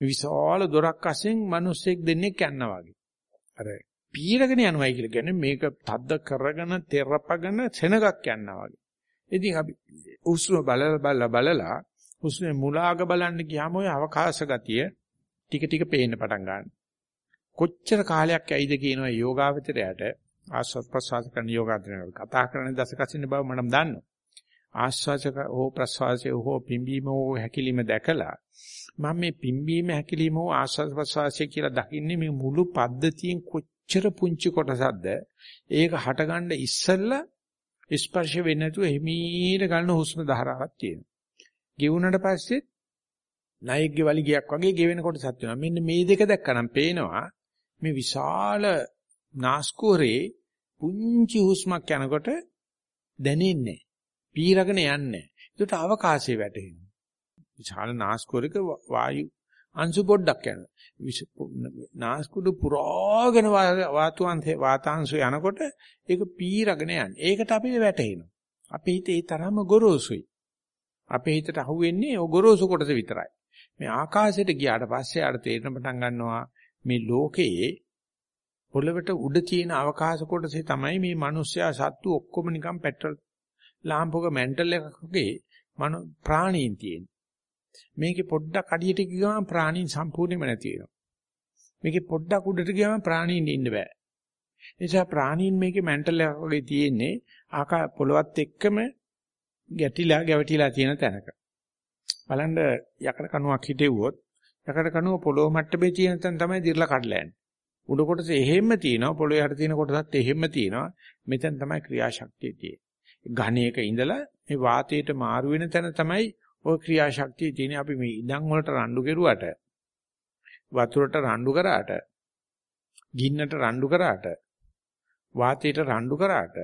S1: විශාල දොරක් අසෙන් මිනිස්සෙක් දෙන්නෙක් යනවා වගේ. අර පීරගෙන යනවායි කියලා කියන්නේ මේක තද්ද කරගෙන තෙරපගෙන සෙනගක් යනවා වගේ. ඉතින් අපි උස්ම බලලා බලලා බලලා උස්මේ මුලාග බලන්න ගියාම ওই අවකාශ ගතිය ටික ටික පේන්න පටන් ගන්නවා. කොච්චර කාලයක් ඇයිද කියනවා යෝගාවචරයට ආස්වාද ප්‍රසආස කරන යෝගාවචරයට කතා කරන දසකසින බව මම දන්නවා. ආස්වාසක හෝ ප්‍රස්වාසය හෝ පිම්බීම හෝ හැකිලිම දැකලා මම මේ පිම්බීම හැකිලිම හෝ ආස්වාස ප්‍රස්වාසය කියලා දකින්නේ මේ මුළු පද්ධතියෙන් කොච්චර පුංචි කොටසක්ද ඒක හටගන්න ඉස්සෙල්ලා ස්පර්ශ වෙන්නේ නැතුව හිමීට ගන්න හුස්ම ධාරාවක් තියෙනවා. ගෙවුනට පස්සේ ණයෙක්ගේ වලිගයක් වගේ ගෙවෙන කොටසක් වෙනවා. මෙන්න මේ දෙක දැක්කනම් පේනවා මේ විශාල නාස්කුරේ පුංචි හුස්මක් යනකොට දැනෙන්නේ පීරගෙන යන්නේ. ඒකට අවකාශය වැටෙනවා. විශාල නාස්කුරේක වායු අංශු පොඩ්ඩක් යනවා. නාස්කුඩු පුරාගෙන වාතුවන්තේ වාතාංශය යනකොට ඒක පීරගෙන යන්නේ. ඒකට අපිට වැටෙනවා. අපේ හිතේ ඒ තරම්ම ගොරෝසුයි. අපේ හිතට අහුවෙන්නේ ඔය ගොරෝසු කොටස විතරයි. මේ ආකාශයට ගියාට පස්සේ ආට තේරෙන පටන් ගන්නවා මේ ලෝකයේ පොළවට උඩ තියෙන අවකාශ කොටසේ තමයි මේ මිනිස්සයා සත්තු ඔක්කොම නිකන් පෙට්‍රල් ලාම්පුවක මැන්ටල් එකක් වගේ මන ප්‍රාණීන් තියෙන්නේ. මේකේ පොඩ්ඩක් අඩියට ගියාම ප්‍රාණීන් සම්පූර්ණයෙන්ම නැති වෙනවා. මේකේ පොඩ්ඩක් උඩට ගියාම ප්‍රාණීන් ඉන්න බෑ. ඒ නිසා ප්‍රාණීන් මේකේ මැන්ටල් එකක් වගේ තියෙන්නේ ආකා පොළවත් එක්කම ගැටිලා ගැවටිලා තියෙන තැනක. බලන්න යකඩ කණුවක් හිටෙව්වොත් යකඩ කණුව පොළොව මට්ටමේ තියෙන තැන තමයි දිර්ලා කඩලා යන්නේ. උඩ කොටස එහෙම්ම තියෙනවා පොළොවේ යට තියෙන කොටසත් එහෙම්ම තියෙනවා. මෙතන තමයි ක්‍රියාශක්තිය තියෙන්නේ. ඝණයක ඉඳලා මේ වාතයට මාරු වෙන තැන තමයි ওই ක්‍රියාශක්තිය තියෙන්නේ. අපි මේ ඉඳන් වලට රණ්ඩු කෙරුවට වතුරට රණ්ඩු කරාට ගින්නට රණ්ඩු කරාට වාතයට රණ්ඩු කරාට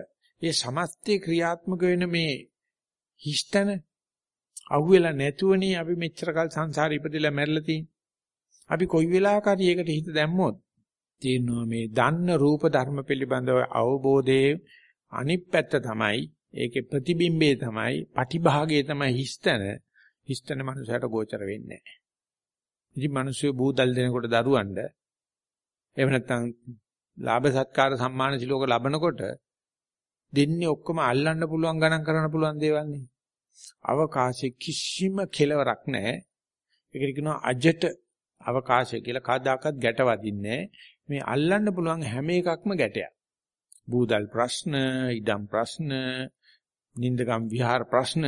S1: ඒ සමස්තේ ක්‍රියාත්මක වෙන මේ හිස්තන අහුවෙලා නැතුවනේ අපි මෙච්චර කල් සංසාරේ ඉපදෙලා මැරලා තියෙන්නේ. අපි කොයි වෙලාවක හරි ඒකට හිත දැම්මොත් තියෙනවා මේ දන්න රූප ධර්ම පිළිබඳව අවබෝධයේ අනිත් පැත්ත තමයි ඒකේ ප්‍රතිබිම්බේ තමයි පටිභාගයේ තමයි හිස්තන හිස්තන මනුස්සයට ගෝචර වෙන්නේ නැහැ. ඉතින් මිනිස්සු බූදල් දෙනකොට දරුවන්ට එහෙම නැත්නම් ලාභ සත්කාර සම්මාන සිලෝක ලබනකොට දෙන්නේ ඔක්කොම අල්ලන්න පුළුවන් ගණන් කරන්න පුළුවන් දේවල් නේ. අවකාශයේ කිසිම කෙලවරක් නැහැ. ඒකට කියනවා අජට අවකාශය කියලා කවදාකවත් ගැට වදින්නේ මේ අල්ලන්න පුළුවන් හැම එකක්ම ගැටයක්. බූදල් ප්‍රශ්න, ඉඩම් ප්‍රශ්න, නින්දගම් විහාර ප්‍රශ්න,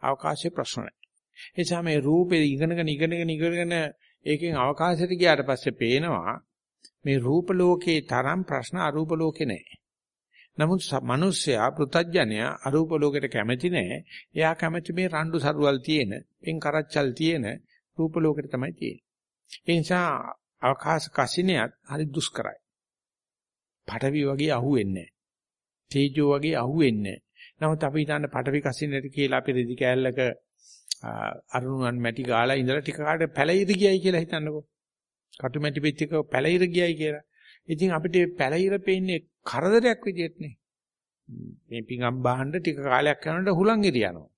S1: අවකාශයේ ප්‍රශ්න. එනිසා මේ රූපේ ඉගෙනගෙන ඉගෙනගෙන ඉගෙනගෙන ඒකෙන් අවකාශයට ගියාට පස්සේ පේනවා මේ රූප ලෝකේ තරම් ප්‍රශ්න අරූප ලෝකේ නැහැ. නමුත් මිනිස්සයා පෘතජ්ජනයා අරූප ලෝකෙට කැමති නැහැ. එයා කැමති මේ රණ්ඩු සරුවල් තියෙන, පෙන් කරච්චල් තියෙන රූප ලෝකෙට තමයි තියෙන්නේ. ඒ නිසා අවකාශ කසිනියත් හරි දුෂ්කරයි. පටවි වගේ අහුවෙන්නේ නැහැ. තේජෝ වගේ අහුවෙන්නේ නැහැ. නමුත් අපි හිතන්නේ පටවි කසිනේට කියලා අපි රෙදි කෑල්ලක අරුණුන් මැටි ගාලා ඉඳලා ටික කාට පැලිර ගියයි කියලා හිතන්නකෝ. කටු මැටි පිටික පැලිර ගියයි කියලා. ඉතින් අපිට පැලිර පේන්නේ කරදරයක් විදියට නේ. මේ පිඟම් බහන්න ටික කාලයක් යනකොට හුලං ඉරියනවා.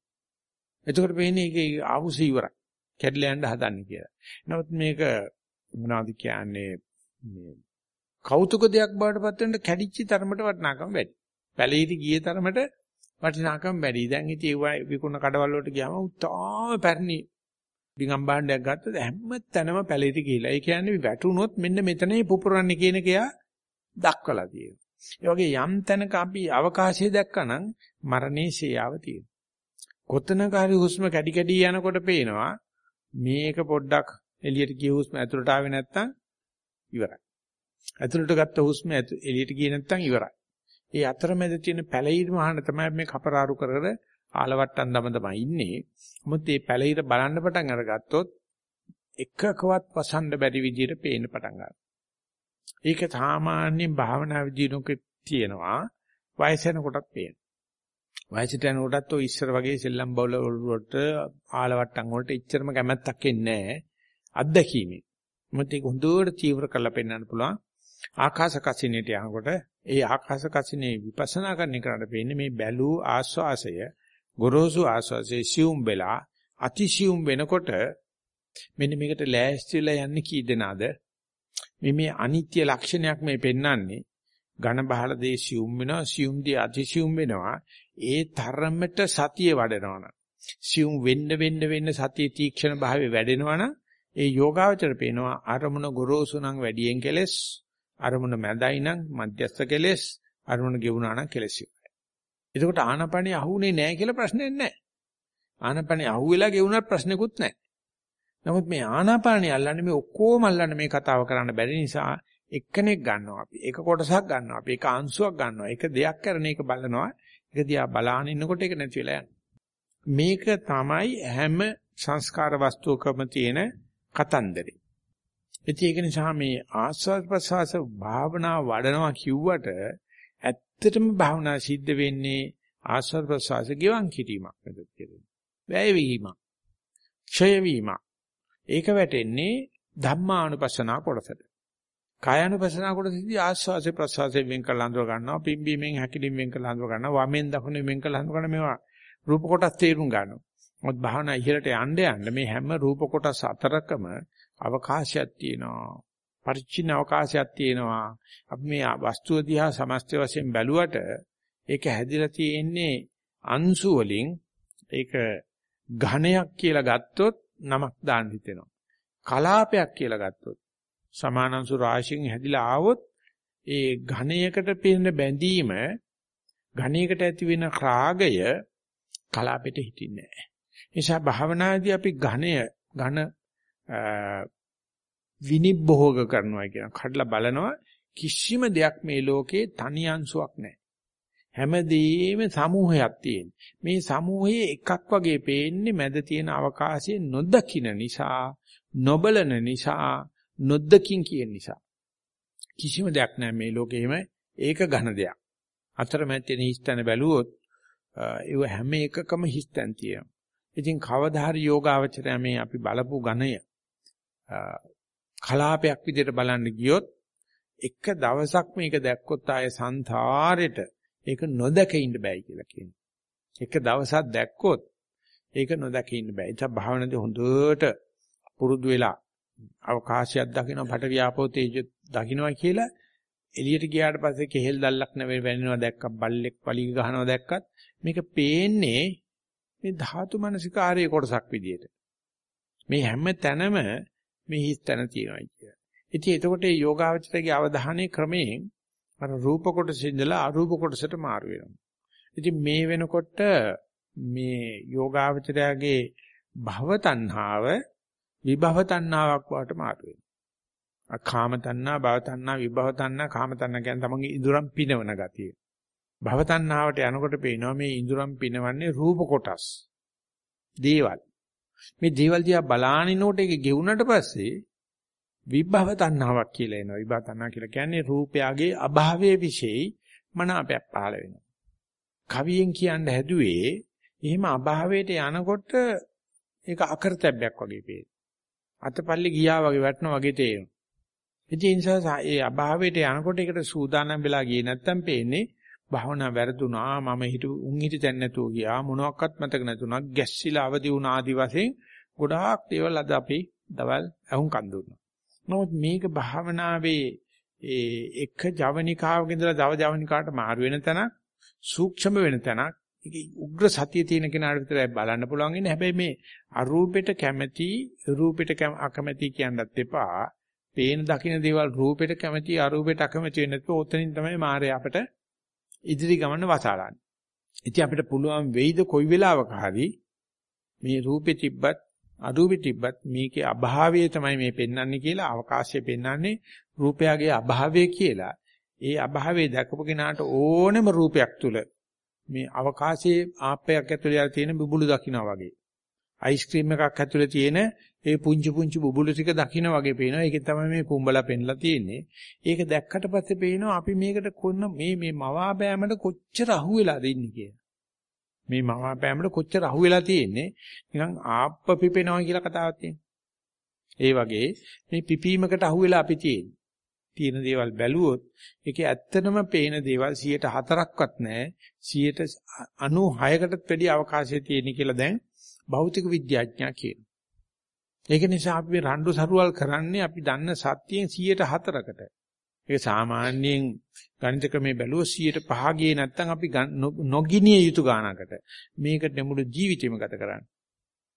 S1: එතකොට පේන්නේ ඒකේ ආවුස ඉවරයි. කැඩලා යන්න හදන්නේ කියලා. නමුත් මේක මොනවද කියන්නේ මේ කෞතුක දෙයක් බවට පත් වෙනට කැඩිච්ච තරමට වටිනාකම වැඩි. පැලිර ගියේ තරමට වටිනාකම වැඩි. දැන් ඉතින් ඒ විකුණ කඩවල වලට ගියාම උත්තාම පැරණි බිගම් භාණ්ඩයක් ගත්තද හැම තැනම පැලිරි කියලා. ඒ කියන්නේ වැටුනොත් මෙන්න මෙතනේ පුපුරන්නේ කියන කයා දක්වලා තියෙනවා. ඒ වගේ යම් තැනක අපි අවකාශය දැක්කනම් මරණේ ශේයාව තියෙනවා. කොතනක හරි හුස්ම කැඩි කැඩි යනකොට පේනවා මේක පොඩ්ඩක් එළියට ගිය හුස්ම ඇතුළට ආවේ නැත්තම් ඉවරයි. ඇතුළට ගත්ත හුස්ම එළියට ගියේ නැත්තම් ඉවරයි. ඒ අතරමැද තියෙන පැලිර මහාන තමයි මේ කපරාරු කර කර ආලවට්ටම් දම තමයි ඉන්නේ. මොකද මේ පැලිර බලන්න පටන් අරගත්තොත් එකකවත් පසන්න බැරි විදිහට පේන්න පටන් ගන්නවා. ඒක සාමාන්‍යයෙන් භාවනා විදිහක තියෙනවා. වයස යනකොටත් පේනවා. වයසට යනකොටත් ඔය ඉස්සර වගේ සෙල්ලම් බවල වලට ආලවට්ටම් වලට එච්චරම කැමැත්තක් එන්නේ නැහැ. අත්දැකීමේ. මොකද ඒක හොඳට තීව්‍ර කරලා පෙන්වන්න පුළුවන්. ආකාශ කසිනේට යනකොට ඒ ආකාශ කසිනේ විපස්සනා කරන එකට වෙන්නේ මේ බැලූ ආස්වාසය ගොරෝසු ආස්වාසයේ සියුම් වෙලා අතිසියුම් වෙනකොට මෙන්න මේකට ලෑස්තිලා යන්නේ කී දෙනාද? මේ මේ අනිත්‍ය ලක්ෂණයක් මේ පෙන්වන්නේ ඝන බහල දේ සියුම් වෙනවා සියුම් දේ අතිසියුම් වෙනවා. ඒ තරමට සතිය වඩනවනම් සියුම් වෙන්න වෙන්න වෙන්න සතිය තීක්ෂණ භාවය වැඩෙනවනම් ඒ යෝගාවචර පේනවා අරමුණ ගොරෝසු නම් වැඩියෙන් කෙලස් අරමුණ මැදයි නම් මධ්‍යස්ථ කෙලස් අරමුණ ගෙවුනා නම් කෙලස් ඉවරයි. එතකොට ආනපනිය අහුනේ නැහැ කියලා ප්‍රශ්නයක් නැහැ. ආනපනිය අහුවෙලා ගෙවුනත් ප්‍රශ්නකුත් නැහැ. නමුත් මේ ආනාපානිය අල්ලන්නේ මේ ඔක්කොම අල්ලන්නේ මේ කතාව කරන්න බැරි නිසා එක්කෙනෙක් ගන්නවා අපි. එක කොටසක් ගන්නවා අපි. එක අංශුවක් ගන්නවා. එක දෙයක් කරන එක බලනවා. ඒක දිහා බලාගෙන ඉන්නකොට ඒක නැති වෙලා යනවා. මේක තමයි හැම සංස්කාර වස්තුවකම තියෙන කතන්දරේ. ඉතින් ඒක නිසා මේ ආස්වාද ප්‍රසවාස භාවනා වඩනවා කිව්වට ඇත්තටම භාවනා සිද්ධ වෙන්නේ ආස්වාද ප්‍රසවාස ගෙවන් කිරීමක් නේද කියලා. වැය වීමක්. ක්ෂය වීමක්. ඒක වැටෙන්නේ ධම්මානුපස්සනා කොටසට. කායानुපස්සනා කොටසදී ආස්වාසේ ප්‍රසවාසයෙන් වෙන් කරලා අඳුර ගන්නවා. පිම්බීමෙන් හැකිලින් වෙන් කරලා අඳුර ගන්නවා. වමෙන් දකුණෙන් වෙන් කරලා අඳුර ගන්න මේවා රූප කොටස් තේරුම් ගන්නවා. මොකද භාවනා ඉහළට යන්න යන්න මේ හැම රූප කොටස් අතරකම අවකාශයක් තියෙනවා. පරිච්ඡින්න අවකාශයක් තියෙනවා. අපි මේ වස්තුව දිහා සමස්ත වශයෙන් බැලුවට ඒක හැදිලා තියෙන්නේ අංශු වලින් ඒක ඝණයක් කියලා ගත්තොත් නමක් දාන්න හිතෙනවා. කලාපයක් කියලා ගත්තොත් සමානංශු රාශියෙන් හැදිලා ආවොත් ඒ ඝණයකට පින්න බැඳීම ඝණයකට ඇති වෙන රාගය කලාපෙට හිටින්නේ නැහැ. නිසා භාවනාදී අපි ඝණය ඝන විනිභෝග කරනවා කියන කඩලා බලනවා කිසිම දෙයක් මේ ලෝකේ තනි අංශුවක් නැහැ. හැමදේම සමූහයක් තියෙන. මේ සමූහයේ එකක් වගේ පේන්නේ මැද තියෙන අවකාශයේ නොදකින නිසා, නොබලන නිසා, නොදකින් කියන නිසා. කිසිම දෙයක් නැහැ මේ ලෝකෙෙම ඒක ඝන දෙයක්. අතරමැද තියෙන හිස්තන බැලුවොත් ඒව හැම එකකම හිස්තන් තියෙනවා. ඉතින් කවදා හරි යෝගාවචරය මේ අපි බලපු ඝනය කලාපයක් විදිහට බලන්න ගියොත් එක දවසක් මේක දැක්කොත් ආය සංසාරෙට ඒක නොදක ඉන්න බෑයි කියලා කියනවා. එක දවසක් දැක්කොත් ඒක නොදක ඉන්න බෑ. ඒක භාවනාවේ හොඳට පුරුදු වෙලා අවකාශයක් දකින්න පට වියාපෝ තේජ දකින්නවා කියලා එළියට ගියාට පස්සේ කෙහෙල් දැල්ලක් නැවෙයි වෙනවා දැක්කක් බල්ලෙක් පලිග ගහනවා දැක්කත් මේක පේන්නේ මේ ධාතු මනසිකාරයේ කොටසක් විදියට. මේ හැම තැනම මේ හිස් තැන තියෙනවා කියලා. ඉතින් එතකොට මේ යෝගාවචරයේ අවධානයේ ක්‍රමයෙන් අර රූප කොටස ඉඳලා අරූප කොටසට මාරු වෙනවා. ඉතින් මේ වෙනකොට මේ යෝගාවචරයාගේ භව තණ්හාව විභව තණ්හාවක් වට මාරු වෙනවා. අකාම තණ්හා, භව තණ්හා, විභව තණ්හා, කාම තණ්හා කියන්නේ තමන්ගේ ඉඳුරම් පිනවන ගතිය. භව තණ්හාවට යනකොට පේනවා මේ ඉඳුරම් පිනවන්නේ රූප කොටස්. දේවල්. මේ දේවල් දිහා බලානිනකොට ඒක ගෙවුනට පස්සේ විභව තණ්හාවක් කියලා එනවා. විභව තණ්හා කියලා කියන්නේ රූපයගේ අභාවයේ විශේෂයි මනාපයක් පහළ වෙනවා. කවියෙන් කියන්න හැදුවේ එහෙම අභාවයට යනකොට ඒක අකරතැබ්බයක් වගේ පේනවා. අතපල්ලේ ගියා වගේ වැටෙනවා වගේ තේරෙනවා. ඉතින් ඒ නිසා ඒ අභාවයට යනකොට ඒකට සූදානම් වෙලා ගියේ නැත්තම් පේන්නේ භාවනා වැරදුනා මම හිතු උන් හිටි තැන් නැතුව ගියා මොනවත් මතක නැතුණා. ගැස්සිලා අවදි වුණා ආදි වශයෙන් ගොඩාක් දේවල් අද අපි දවල් අහුන් කන් දුන්නා. නමුත් මේක භාවනාවේ ඒ එක ජවනිකාවක ඉඳලා තව ජවනිකාවට මාරු වෙන තැනක් සූක්ෂම වෙන තැනක්. ඒක උග්‍ර සතිය තියෙන කෙනාට විතරයි බලන්න පුළුවන් ඉන්නේ හැබැයි මේ අරූපෙට කැමැති රූපෙට අකමැති කියන්නත් එපා. පේන දකින්න දේවල් රූපෙට කැමැති අරූපෙට අකමැති වෙන්නේ නැත්නම් ඔතනින් තමයි මායя අපට ඉදිරි ගමන වසාලන්නේ ඉතින් අපිට පුළුවන් වෙයිද කොයි වෙලාවක හරි මේ රූපෙ තිබ්බත් අරූපෙ තිබ්බත් මේකේ අභාවය තමයි මේ පෙන්වන්නේ කියලා අවකාශය පෙන්වන්නේ රූපයගේ අභාවය කියලා. ඒ අභාවය දැකපු කෙනාට ඕනම රූපයක් තුල මේ අවකාශයේ ආප්පයක් ඇතුලේ තියෙන බුබුලු දකින්නා වගේ. අයිස්ක්‍රීම් එකක් ඇතුලේ තියෙන ඒ පුංචි පුංචි බුබුලු ටික දකින්න වගේ පේනවා. ඒකෙන් තමයි මේ පුඹලා පෙන්ලා තියෙන්නේ. ඒක දැක්කට පස්සේ පේනවා අපි මේකට කොන්න මේ මේ මවාපෑමට කොච්චර අහුවෙලාද ඉන්නේ කියලා. මේ මවාපෑමට කොච්චර අහුවෙලා තියෙන්නේ. නිකන් ආප්ප පිපෙනවා කියලා කතාවක් තියෙනවා. ඒ වගේ මේ පිපීමකට අහුවෙලා අපි තියෙන්නේ. තියෙන දේවල් බැලුවොත් ඒකේ ඇත්තටම පේන දේවල් 104ක්වත් නැහැ 96කටත් වැඩි අවකාශය තියෙන කියලා දැන් භෞතික විද්‍යාඥයා කියනවා. ඒක නිසා අපි මේ රණ්ඩු සරුවල් කරන්නේ අපි දන්න සත්‍යයෙන් 104කට. ඒක සාමාන්‍යයෙන් ගණිත ක්‍රමේ බැලුවොත් 105 ගියේ නැත්නම් අපි නොගිනිය යුතු ගානකට. මේකට මුළු ජීවිතේම ගත කරන්නේ.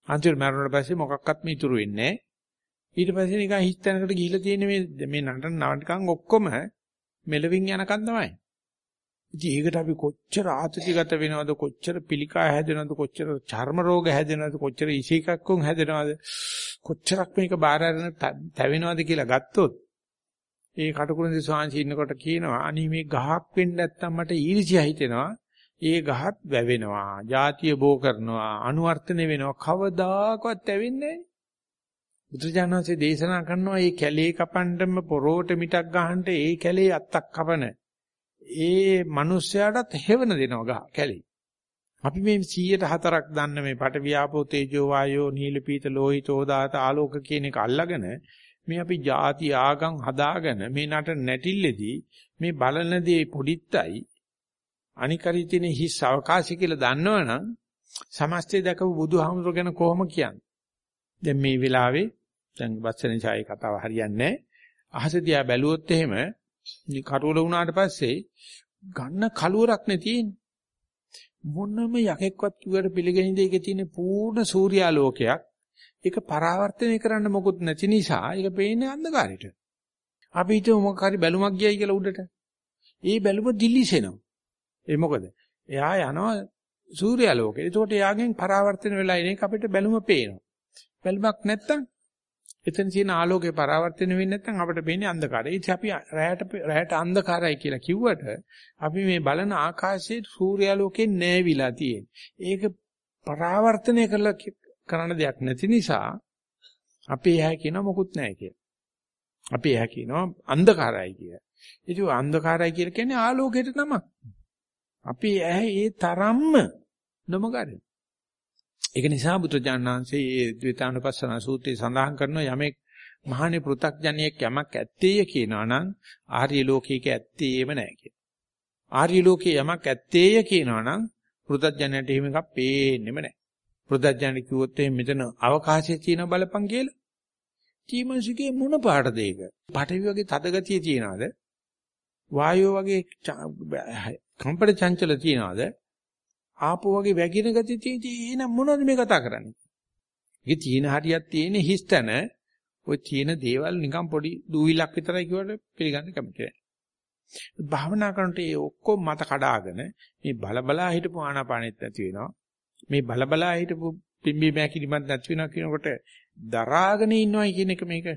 S1: අන්තිමට මරණයට පස්සේ මොකක්වත් මේ ඉතුරු වෙන්නේ නැහැ. ඊට පස්සේ නිකන් හිස් තැනකට ගිහිල්ලා තියෙන මේ මේ නටන නාටකම් ඔක්කොම මෙලවින් යනකම් තමයි. ඉතින් ඒකට අපි කොච්චර ආතතිගත වෙනවද කොච්චර පිළිකා හැදෙනවද කොච්චර චර්ම රෝග හැදෙනවද කොච්චර ඉසේකක්කුම් හැදෙනවද කොච්චරක් මේක බාර අරගෙන තැවෙනවද කියලා ගත්තොත් ඒ කටුකුරුන්දි ස්වාමීන් ඉන්නකොට කියනවා අනි මේ ගහක් වෙන්න නැත්තම් මට ඊර්ෂ්‍යා හිතෙනවා. ඒ ගහත් වැවෙනවා ಜಾතිය බෝ කරනවා අනුවර්තන වෙනවා. කවදාකවත් ඇවෙන්නේ නැහැ. බුදුජානනාංශයේ දේශනා කරනවා මේ කැලේ කපන්නම පොරෝට මිටක් ගහන්න ඒ කැලේ අත්තක් කපන. ඒ මිනිස්යාටත් හෙවණ දෙනවා ගහ කැලේ. අපි මේ 104ක් දන්න මේ පට වියාපෝ තේජෝ වායෝ නීල පීත ලෝහිතෝ දාත ආලෝක කියන එක අල්ලගෙන මේ අපි ಜಾති ආගම් හදාගෙන මේ නට නැටිල්ලේදී මේ බලන දේ පොඩිත්තයි අනිකරි තියෙන හිස් අවකාශය කියලා දන්නවනම් සමස්තය දැකපු බුදුහාමුදුර ගැන කොහොම කියන්නේ දැන් මේ වෙලාවේ දැන් වස්සනේ ඡායේ කතාව හරියන්නේ නැහැ. අහස දිහා බැලුවොත් එහෙම කටුවල වුණාට පස්සේ ගන්න කලුවරක් නේ තියෙන්නේ. මොනම යකෙක්වත් කිව්වට පිළිගැනීමේ එකේ තියෙන පූර්ණ සූර්යාලෝකයක් ඒක පරාවර්තනය කරන්න මොකුත් නැති නිසා ඒක පේන්නේ අන්ධකාරයට. අපි හිතුව මොකක් හරි බැලුමක් ගියයි කියලා උඩට. ඒ බැලුම දිලිසෙනවා. ඒ මොකද? එයා යනවා සූර්යාලෝකෙට. ඒකට එයාගෙන් පරාවර්තන වෙලා එන එක අපිට බැලුම පේනවා. බැලුමක් නැත්තම් එතන තියෙන ආලෝකේ පරාවර්තන වෙන්නේ නැත්නම් අපිට පේන්නේ අන්ධකාරය. ඒ අපි රැයට රැයට අන්ධකාරයි කියලා කිව්වට අපි මේ බලන ආකාශයේ සූර්යාලෝකේ නැවිලා තියෙන්නේ. ඒක පරාවර්තනය කරලා කරන දෙයක් නැති නිසා අපි එහා කියනවා මොකුත් නැහැ කියලා. අපි එහා කියනවා අන්ධකාරයි කියලා. ඒක අන්ධකාරයි කියලා කියන්නේ ආලෝකයට නමක්. අපි ඇහැ ඒ තරම්ම නොමගරින්. ඒක නිසා බුදුජානනාංශයේ මේ ද්විතානුපස්සන සූත්‍රයේ සඳහන් කරන යමෙක් මහානේ පෘ탁ජනියෙක් යමක් ඇත්තේය කියනවා නම් ආර්ය ලෝකයක ඇත්තේම නැහැ කියන. ආර්ය ලෝකයේ යමක් ඇත්තේය කියනවා නම් පෘ탁ජනයට එහෙම එකක් පේන්නෙම නැහැ. පෘ탁ජන කිව්වොත් එහෙනම් මෙතන අවකාශයේ තියෙන බලපං කියලා. තීමන්සිකේ මොන පාටද ඒක? පටවි වගේ තදගතිය තියනවාද? වායෝ වගේ කම්පට චංචල තියනවාද? ආපෝ වගේ වැగిන ගතිය තියෙන මොනවද මේ කතා කරන්නේ? ඒකේ තියෙන හරියක් තියෙන හිස්තන ඔය තියෙන දේවල් නිකන් පොඩි දූවිලක් විතරයි කියවට පිළිගන්න කැමති නැහැ. භාවනා කරනකොට ඒ ඔක්කොම මත කඩාගෙන මේ බලබලා හිටපු ආනාපානෙත් නැති වෙනවා. මේ බලබලා හිටපු පිම්බි මෑකිලිමත් නැති වෙනවා කියනකොට දරාගෙන ඉන්නවයි කියන එක මේක.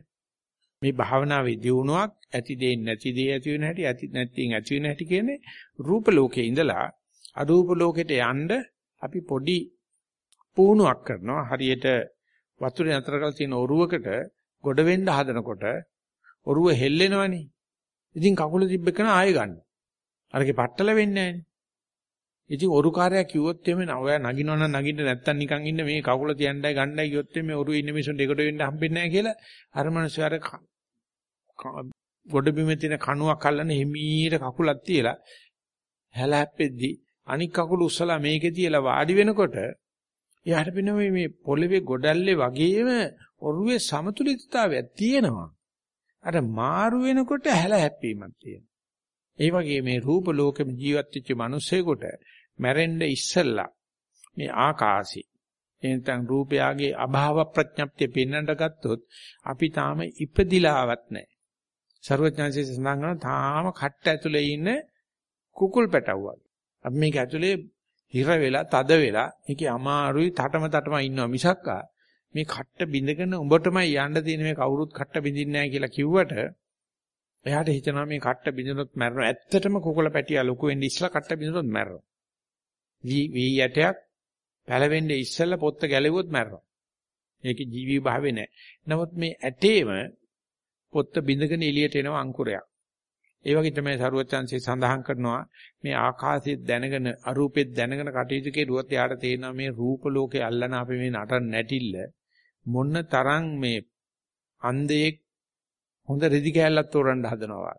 S1: මේ භාවනාවේ දියුණුවක් ඇති දේ නැති දේ ඇති වෙන හැටි ඇති නැත්නම් ඇති වෙන හැටි කියන්නේ රූප ලෝකේ ඉඳලා අරූප ලෝකෙට යන්න අපි පොඩි පුහුණුවක් කරනවා. හරියට වතුරේ නතර කරලා තියෙන ඔරුවකට ගොඩ වෙන්න හදනකොට ඔරුව හෙල්ලෙනවනේ. ඉතින් කකුල තිබ්බකන ආයෙ ගන්න. අරකේ පట్టල වෙන්නේ නැහැනේ. ඉතින් ඔරුකාරයා කිව්වොත් එමේ ඔයා නගිනවනම් නගින්න නැත්තම් නිකන් ඉන්න මේ කකුල තියන්නයි ගන්නයි කිව්වොත් එමේ ඔරුවේ ඉන්න මිනිස්සුන්ට එකට වෙන්න හම්බෙන්නේ නැහැ කියලා අර මිනිස්සු අර ගොඩ බිමේ තියෙන කණුවක් අල්ලන හිමීට කකුලක් තියලා හැලහැප්පෙද්දි අනික් කකුල උස්සලා මේකේ තියලා වාඩි වෙනකොට එයාට පෙනෙනවා මේ පොළවේ ගොඩල්ලේ වගේම ඔරුවේ සමතුලිතතාවයක් තියෙනවා. අර මාරු වෙනකොට හැල හැප්පීමක් තියෙනවා. ඒ වගේ මේ රූප ලෝකෙම ජීවත් වෙච්ච මිනිස්සෙකුට මැරෙන්න ඉස්සෙල්ලා මේ ආකාශي එනතන් රූපයාගේ අභාව ප්‍රඥප්තිය පෙන්වන්නට ගත්තොත් අපි තාම ඉපදිලාවත් නැහැ. සර්වඥාන්සේ සඳහන් කරන තාම කට්ට ඇතුලේ ඉන්න කුකුල් පැටවුවා. අපි මේක ඇතුලේ හිර වෙලා තද වෙලා මේකේ අමාරුයි තටම තටම ඉන්නවා මිසක්කා. මේ කට්ට බින්දගෙන උඹටමයි යන්න තියෙන මේ කවුරුත් කට්ට බින්දින්නේ නැහැ කියලා කිව්වට එයාට හිතනවා මේ කට්ට බින්දුනොත් මැරෙනවා. ඇත්තටම කුකුල පැටියා ලොකු වෙන්නේ ඉස්සලා කට්ට බින්දුනොත් මැරෙනවා. වී වී යටයක් පැලවෙන්නේ ඉස්සලා පොත්ත ගැලෙවුවොත් මැරෙනවා. ඒකේ ජීවී භාවය නැහැ. නමුත් මේ ඇටේම පොත්ත බින්දගෙන එළියට එනවා අංකුරයක්. ඒ වගේ තමයි සරුවචාන්සේ සඳහන් කරනවා මේ ආකාශය දැනගෙන අරූපෙත් දැනගෙන කටයුතු කෙරුවොත් යාට තේරෙනවා මේ රූප ලෝකේ අල්ලන අපි මේ නටන නැටිල්ල මොන්න තරම් මේ අන්දේ හොඳ රෙදි කෑල්ලක් තෝරන්න හදනවා.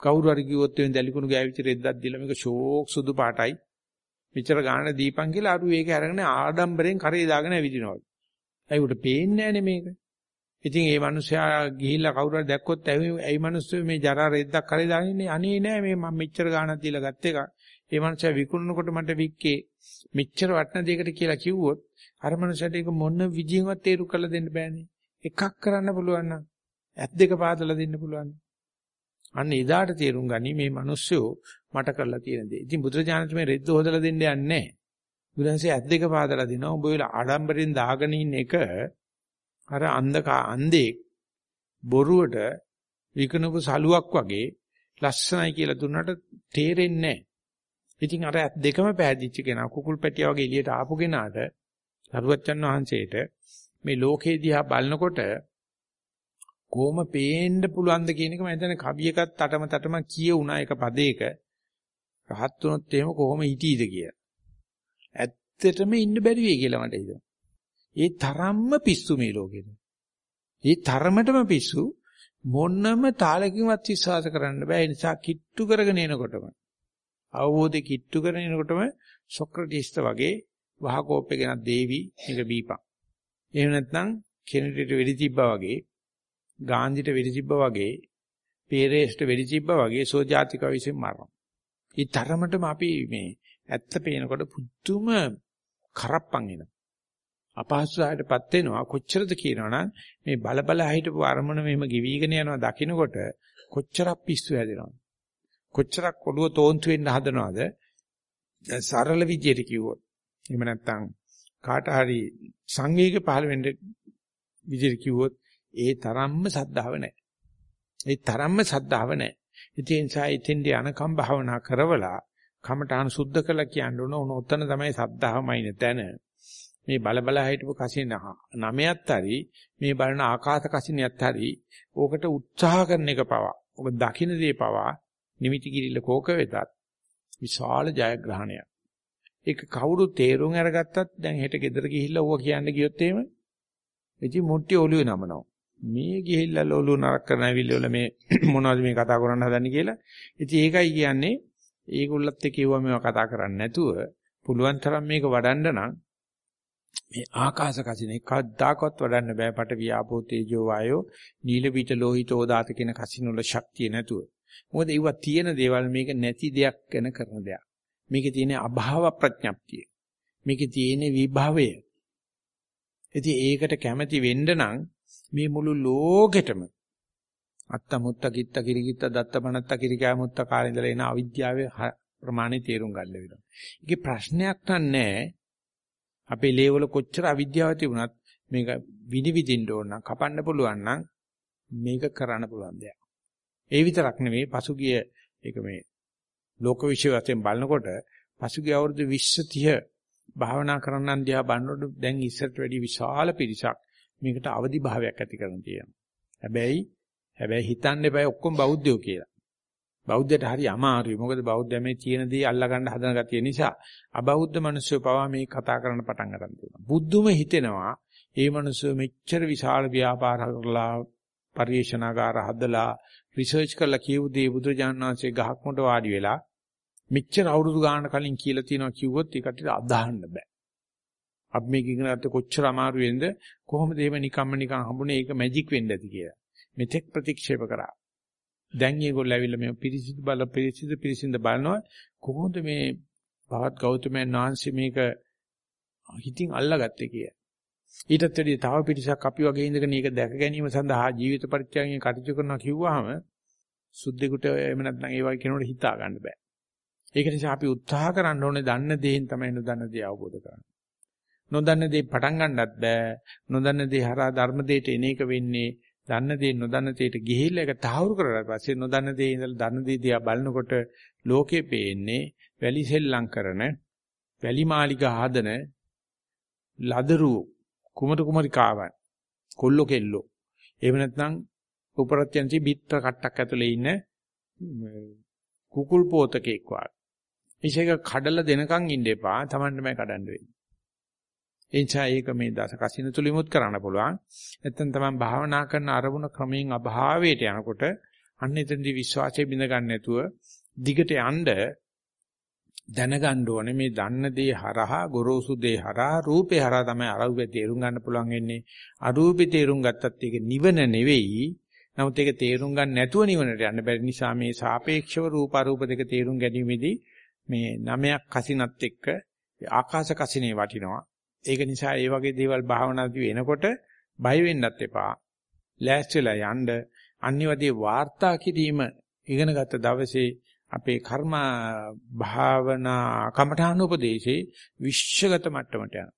S1: කවුරු හරි කිව්වොත් වෙන දැලිකුණු ගෑවිච්ච රෙද්දක් දීලා මේක ෂෝක් සුදු පාටයි. මෙච්චර ගාන දීපන් කියලා අරු ඒක අරගෙන ආඩම්බරෙන් කරේ දාගෙන ඇවිදිනවා. ඇයි උට පේන්නේ නැනේ මේක? ඉතින් ඒ මිනිස්සයා ගිහිල්ලා කවුරු හරි දැක්කොත් ඇයි මිනිස්සු මේ ජරා රෙද්දක් කරේ දාන්නේ අනේ නෑ මේ මම මෙච්චර ගාණක් දීලා ගත්ත එක. ඒ මිනිස්සයා විකුණනකොට මට වික්කේ මෙච්චර වටන දෙයකට කියලා කිව්වොත් අර මිනිස්සට ඒක මොන විදියෙන්වත් තේරු කරලා දෙන්න බෑනේ. එකක් කරන්න පුළුවන් නම් ඇත් දෙක පාදලා දෙන්න පුළුවන්. අන්න එදාට තේරුම් ගනි මේ මිනිස්සු මට කරලා තියෙන දේ. ඉතින් බුදුරජාණන් මේ රෙද්ද හොදලා දෙන්න යන්නේ නැහැ. බුදුන්සේ ඇස් දෙක පාදලා දෙනවා. උඹ වෙලා ආඩම්බරෙන් දාගෙන ඉන්න එක අර අන්ධකා අන්ධේ බොරුවට විකනපු සලුවක් වගේ ලස්සනයි කියලා දුන්නට තේරෙන්නේ නැහැ. ඉතින් අර ඇස් දෙකම පෑදිච්ච කෙනා කුකුල් පැටියා වගේ එළියට ආපු කෙනාට සරුවච්චන් වහන්සේට මේ ලෝකේ දිහා බලනකොට කොහොම පේන්න පුළුවන්ද කියන එක මම හිතන්නේ කවියකත් තටම තටම කියුණා එක පදයක රහත් වුණොත් එහෙම කොහොම හිටීද කියලා. ඇත්තටම ඉන්න බැරි වෙයි කියලා මට හිතෙනවා. ඒ තරම්ම පිස්සු මේ ලෝකෙද. ඒ තරමටම පිස්සු මොන්නම තාලකින්වත් විශ්වාස කරන්න බෑ. ඒ නිසා කිට්ටු කරගෙන එනකොටම අවබෝධය කිට්ටු කරගෙන එනකොටම සොක්‍රටිස්ට වගේ වහකෝප්පේ ගෙනත් දේවි මේක බීපන්. එහෙම නැත්නම් කෙනෙකුට වෙඩි තිබ්බා වගේ ගාන්ධිට වෙඩි තිබ්බා වගේ පේරේස්ට වෙඩි තිබ්බා වගේ සෝජාතික විසින් මරනවා. ඒ තරමටම අපි මේ ඇත්ත පේනකොට පුදුම කරප්පන් එනවා. අපහසුතාවයටපත් වෙනවා. කොච්චරද කියනවනම් මේ බල බල හිටපු අරමුණ මෙහෙම ගිවිගෙන යනවා දකින්නකොට කොච්චරක් පිස්සු හැදෙනවද? කොච්චරක් ඔළුව තෝන්තු වෙන්න හදනවද? සරල විදියට කිව්වොත්. එහෙම නැත්නම් කාට හරි සංවේග පහළ වෙන්න විදියට කිව්වොත් ඒ තරම්ම සද්ධාව නැහැ. ඒ තරම්ම සද්ධාව නැහැ. ඉතින් ඒ නිසා ඉතින්දී අනකම් භාවනා කරවලා කමඨාන සුද්ධ කළා කියන්න ඕන ඔතන තමයි සද්ධාවමයි නැතන මේ බල බල හිටපු කසින නමයත් හරි මේ බලන ආකාශ කසිනියත් හරි ඕකට උත්සාහ කරන එක පවා. ඔබ දකින්න දේ පවා නිමිති කිරිල්ල කෝක වෙතත් විශාල ජයග්‍රහණයක්. ඒක කවුරු තේරුම් අරගත්තත් දැන් හෙට ගෙදර ගිහිල්ලා ඌව කියන්න ගියොත් එහෙම ඉතින් මුට්ටි ඔළුවේ නමනවා. මේ ගිහිල්ලා ඔළුව නරක කරන ඇවිල්ලා මේ මොනවද මේ කතා කරන්න හදන්නේ කියලා. ඉතින් ඒකයි කියන්නේ ඒගොල්ලත් එක්ක ඒවා මේවා කතා කරන්නේ නැතුව පුළුවන් තරම් මේක වඩන්න නම් මේ ආකාශ කසිනේ කවදාකවත් වඩන්න බෑ පට වියාපෝ තේජෝ වායෝ නීල පිට ලෝහිතෝ දාත කියන කසින වල ශක්තිය නැතුව. මොකද ඒවා තියෙන දේවල් මේක නැති දෙයක් ගැන කරන දෙයක්. මේකේ තියෙන අභාව ප්‍රඥප්තිය. මේකේ තියෙන විභවය. ඉතින් ඒකට කැමැති වෙන්න නම් මේ මුළු ලෝකෙටම අත්ත මුත්ත කිත්ත කිරිකිත්ත දත්ත පනත්ත කිරිකෑ මුත්ත කාලේ ඉඳලා එන අවිද්‍යාවේ ප්‍රමාණය තේරුම් ගන්න වෙනවා. ඒකේ ප්‍රශ්නයක් නැහැ අපේ ලේවල කොච්චර අවිද්‍යාව තිබුණත් මේක විනිවිදින්න ඕන නම් කපන්න පුළුවන් නම් මේක කරන්න පුළුවන් දෙයක්. ඒ විතරක් නෙමෙයි පසුගිය ඒක මේ ලෝක විශ්ව වශයෙන් බලනකොට පසුගිය අවුරුදු 20 30 භාවනා කරන්නන් දිහා බලනකොට දැන් ඉස්සරට වැඩි විශාල පිරිසක් මේකට අවදි භාවයක් ඇති කරන තියෙනවා. හැබැයි හැබැයි හිතන්න එපා ඔක්කොම බෞද්ධයෝ කියලා. බෞද්ධයට හරි අමාරුයි. මොකද බෞද්ධය මේ තියෙන දේ අල්ලා ගන්න හදන ගතිය නිසා අබෞද්ධ මිනිස්සු පවා මේ කතා කරන්න පටන් ගන්න තියෙනවා. බුද්ධුම හිතෙනවා මේ මිනිස්සු මෙච්චර විශාල ව්‍යාපාර කරලා පරිේශනාගාර හදලා රිසර්ච් කරලා කියු දේ බුදුරජාණන් වහන්සේ ගහක් මුඩ වාඩි වෙලා මෙච්චර අවුරුදු ගානක් කලින් කියලා තියෙනවා කිව්වොත් ඒකට අදහන්න බෑ. අපි මේක ඉගෙන ගන්න කොච්චර අමාරු වෙනද කොහොමද එහෙම නිකම්ම නිකන් හම්බුනේ ඒක මැජික් වෙන්න ඇති කියලා. මෙතෙක් ප්‍රතික්ෂේප කරා. දැන් මේගොල්ලෝ ඇවිල්ලා මේ පිරිසිදු බල පිරිසිදු පිරිසිඳ බලනවා කොහොමද මේ භවත් ගෞතමයන් වහන්සේ මේක හිතින් අල්ලාගත්තේ කිය. ඊටත් වැඩිය තව පිරිසක් අපි වගේ ඉඳගෙන මේක දැක ගැනීම සඳහා ජීවිත පරිත්‍යාගයෙන් කටයුතු කරනවා කිව්වහම සුද්ධෙකුට එහෙම නැත්නම් ඒ වගේ කෙනෙකුට හිතා ගන්න බෑ. ඒක නිසා අපි උත්සාහ කරන්න ඕනේ දන්න දේෙන් තමයි නොදන්න දේ අවබෝධ කරගන්න. නොදන්න දේ පටන් ගන්නත් බෑ. නොදන්න දේ හරහා ධර්ම දෙයට එන එක වෙන්නේ දන්න දේ නොදන්න දෙයට ගිහිල්ලා ඒක තහවුරු කරලා පස්සේ නොදන්න දේ ඉඳලා දන්න දේ දිහා බලනකොට ලෝකේ පේන්නේ වැලි සෙල්ලම් කරන වැලි මාලිගා හදන ලදරු කුමරු කුමරිකාවන් කොල්ලෝ කෙල්ලෝ එහෙම නැත්නම් උපරත්‍යන්ති බිත්ත කට්ටක් ඇතුලේ ඉන්න කුකුල් පෝතකෙක් වගේ. ඉෂේක කඩලා දෙනකන් ඉන්න එපා. Tamanne කඩන්න වෙන්නේ. ඒ නිසා ඒක මේ දස කසින තුලිමුත් කරන්න පුළුවන්. නැත්නම් තමයි භාවනා කරන අරමුණ ක්‍රමයෙන් අභාවයට යනකොට අන්න එතනදී විශ්වාසය බිඳ ගන්න නැතුව දිගට යන්න දැනගන්න ඕනේ මේ දන්න දේ හරහා ගොරෝසු දේ හරහා රූපේ හරහා තමයි අරූපේ තේරුම් ගන්න පුළුවන් වෙන්නේ. අරූපේ තේරුම් ගත්තත් ඒක නිවන නෙවෙයි. නමුත් ඒක තේරුම් ගන්න නැතුව නිවනට යන්න බැරි නිසා මේ සාපේක්ෂව රූප අරූප දෙක තේරුම් ගැනීමේදී මේ නමයක් කසිනත් එක්ක ආකාශ කසිනේ වටිනවා. ඒක නිසා මේ වගේ දේවල් භාවනාදී වෙනකොට බය වෙන්නත් එපා. ලෑස්තිලා යන්න අනිවාර්යයෙන් වාර්තා කිරීම ඉගෙන ගත්ත දවසේ අපේ කර්ම භාවනා කමඨාන උපදේශේ විශ්වගත මට්ටමට යනවා.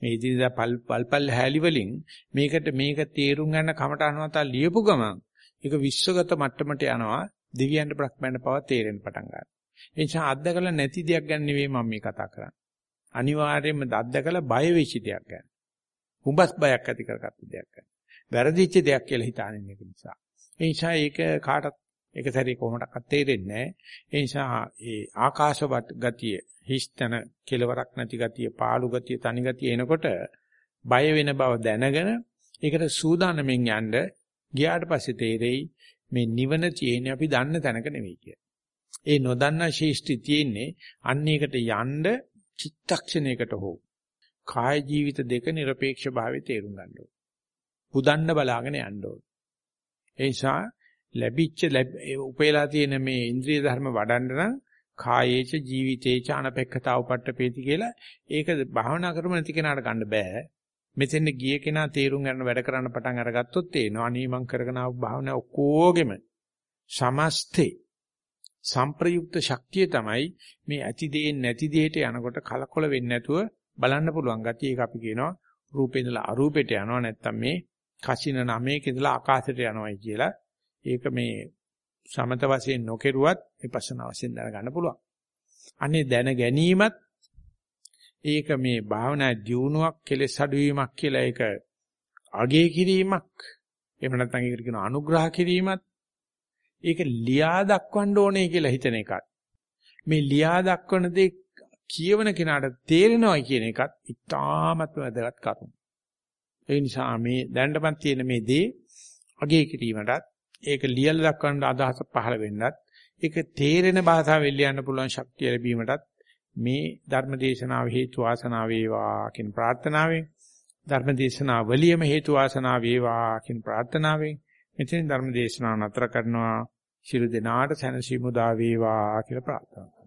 S1: මේ ඉදිරියට පල් පල්පල් හැලි වලින් මේකට මේක තේරුම් ගන්න කමඨානවතා ලියපු ගමන් ඒක විශ්වගත මට්ටමට යනවා දෙවියන්ට බ්‍රහ්මයන්ට පව තේරෙන්න පටන් ගන්නවා. ඒ නිසා අත්දකලා නැති දෙයක් ගැන නෙවෙයි මම මේ කතා කරන්නේ. අනිවාර්යයෙන්ම අත්දකලා බය වෙච්ච දෙයක් ගැන. උඹස් බයක් ඇති කරගත්ත දෙයක් ගැන. වැරදිච්ච දෙයක් කියලා හිතානින් එක නිසා. ඒ නිසා ඒක කාටත් ඒක සැරේ කොහොමඩක්වත් තේරෙන්නේ නැහැ. ඒ නිසා ඒ ආකාශවත් ගතිය, හිස්තන කෙලවරක් නැති ගතිය, පාළු ගතිය, තනි ගතිය එනකොට බය වෙන බව දැනගෙන ඒකට සූදානම්ෙන් යන්න ගියාට පස්සේ තේරෙයි මේ නිවන තියෙන්නේ අපි දන්න තැනක නෙවෙයි කියලා. ඒ නොදන්නා ශේෂ්ටි තියෙන්නේ අන්න ඒකට යන්න චිත්තක්ෂණයකට හෝ කාය ජීවිත දෙක নিরপেক্ষ භාවයේ තේරුම් ගන්න ඕනේ. පුදන්න බලාගෙන යන්න ඕනේ. ඒ නිසා ලැබිච්ච උපේලා තියෙන මේ ඉන්ද්‍රිය ධර්ම වඩන්න නම් කායේච ජීවිතේච අනපෙක්ඛතාව පට්ඨපේති කියලා ඒක භාවනා කරමු නැති කෙනාට ගන්න බෑ. මෙතෙන් ගිය කෙනා තේරුම් ගන්න වැඩ කරන්න පටන් අරගත්තොත් තේනවා අනේ මං කරගෙන ආව භාවනා ඔක්කොගෙම සමස්තේ සංප්‍රයුක්ත ශක්තිය තමයි මේ ඇති දේ නැති දෙයට යනකොට කලකොල වෙන්නේ නැතුව බලන්න පුළුවන්. ගතිය ඒක අපි කියනවා රූපේ ඉඳලා අරූපෙට යනවා. නැත්තම් මේ කසින නමේක ඉඳලා ආකාශයට යනවායි කියලා. ඒක මේ සමත වශයෙන් නොකෙරුවත් විපස්සනා වශයෙන් දැනගන්න පුළුවන්. අනේ දැන ගැනීමත් ඒක මේ භාවනා දියුණුවක් කෙලෙස් අඩුවීමක් කියලා ඒක අගය කිරීමක්. එහෙම නැත්නම් ඒකට කියන අනුග්‍රහ කිරීමත්. ඒක ලියා දක්වන්න ඕනේ කියලා හිතන එකත් මේ ලියා දක්වන දේ කියවන කෙනාට තේරෙනවා කියන එකත් ඉතාමත් වැදගත් කරුණු. ඒ නිසා මේ දැනටමත් තියෙන මේ දේ අගය කිරීමටත් ඒක ලියලා දක්වන්න අදහස පහළ වෙන්නත් ඒක තේරෙන භාෂාවෙන් ලියන්න පුළුවන් ශක්තිය ලැබීමටත් මේ ධර්ම දේශනාව හේතු වාසනා වේවා කියන ප්‍රාර්ථනාවෙන් ධර්ම දේශනාවලියම හේතු වාසනා වේවා කියන ප්‍රාර්ථනාවෙන් මෙතෙන් ධර්ම දේශනාව නතර කරනවා. ශිරු දිනාට සැනසීම උදා වේවා කියලා ප්‍රාර්ථනා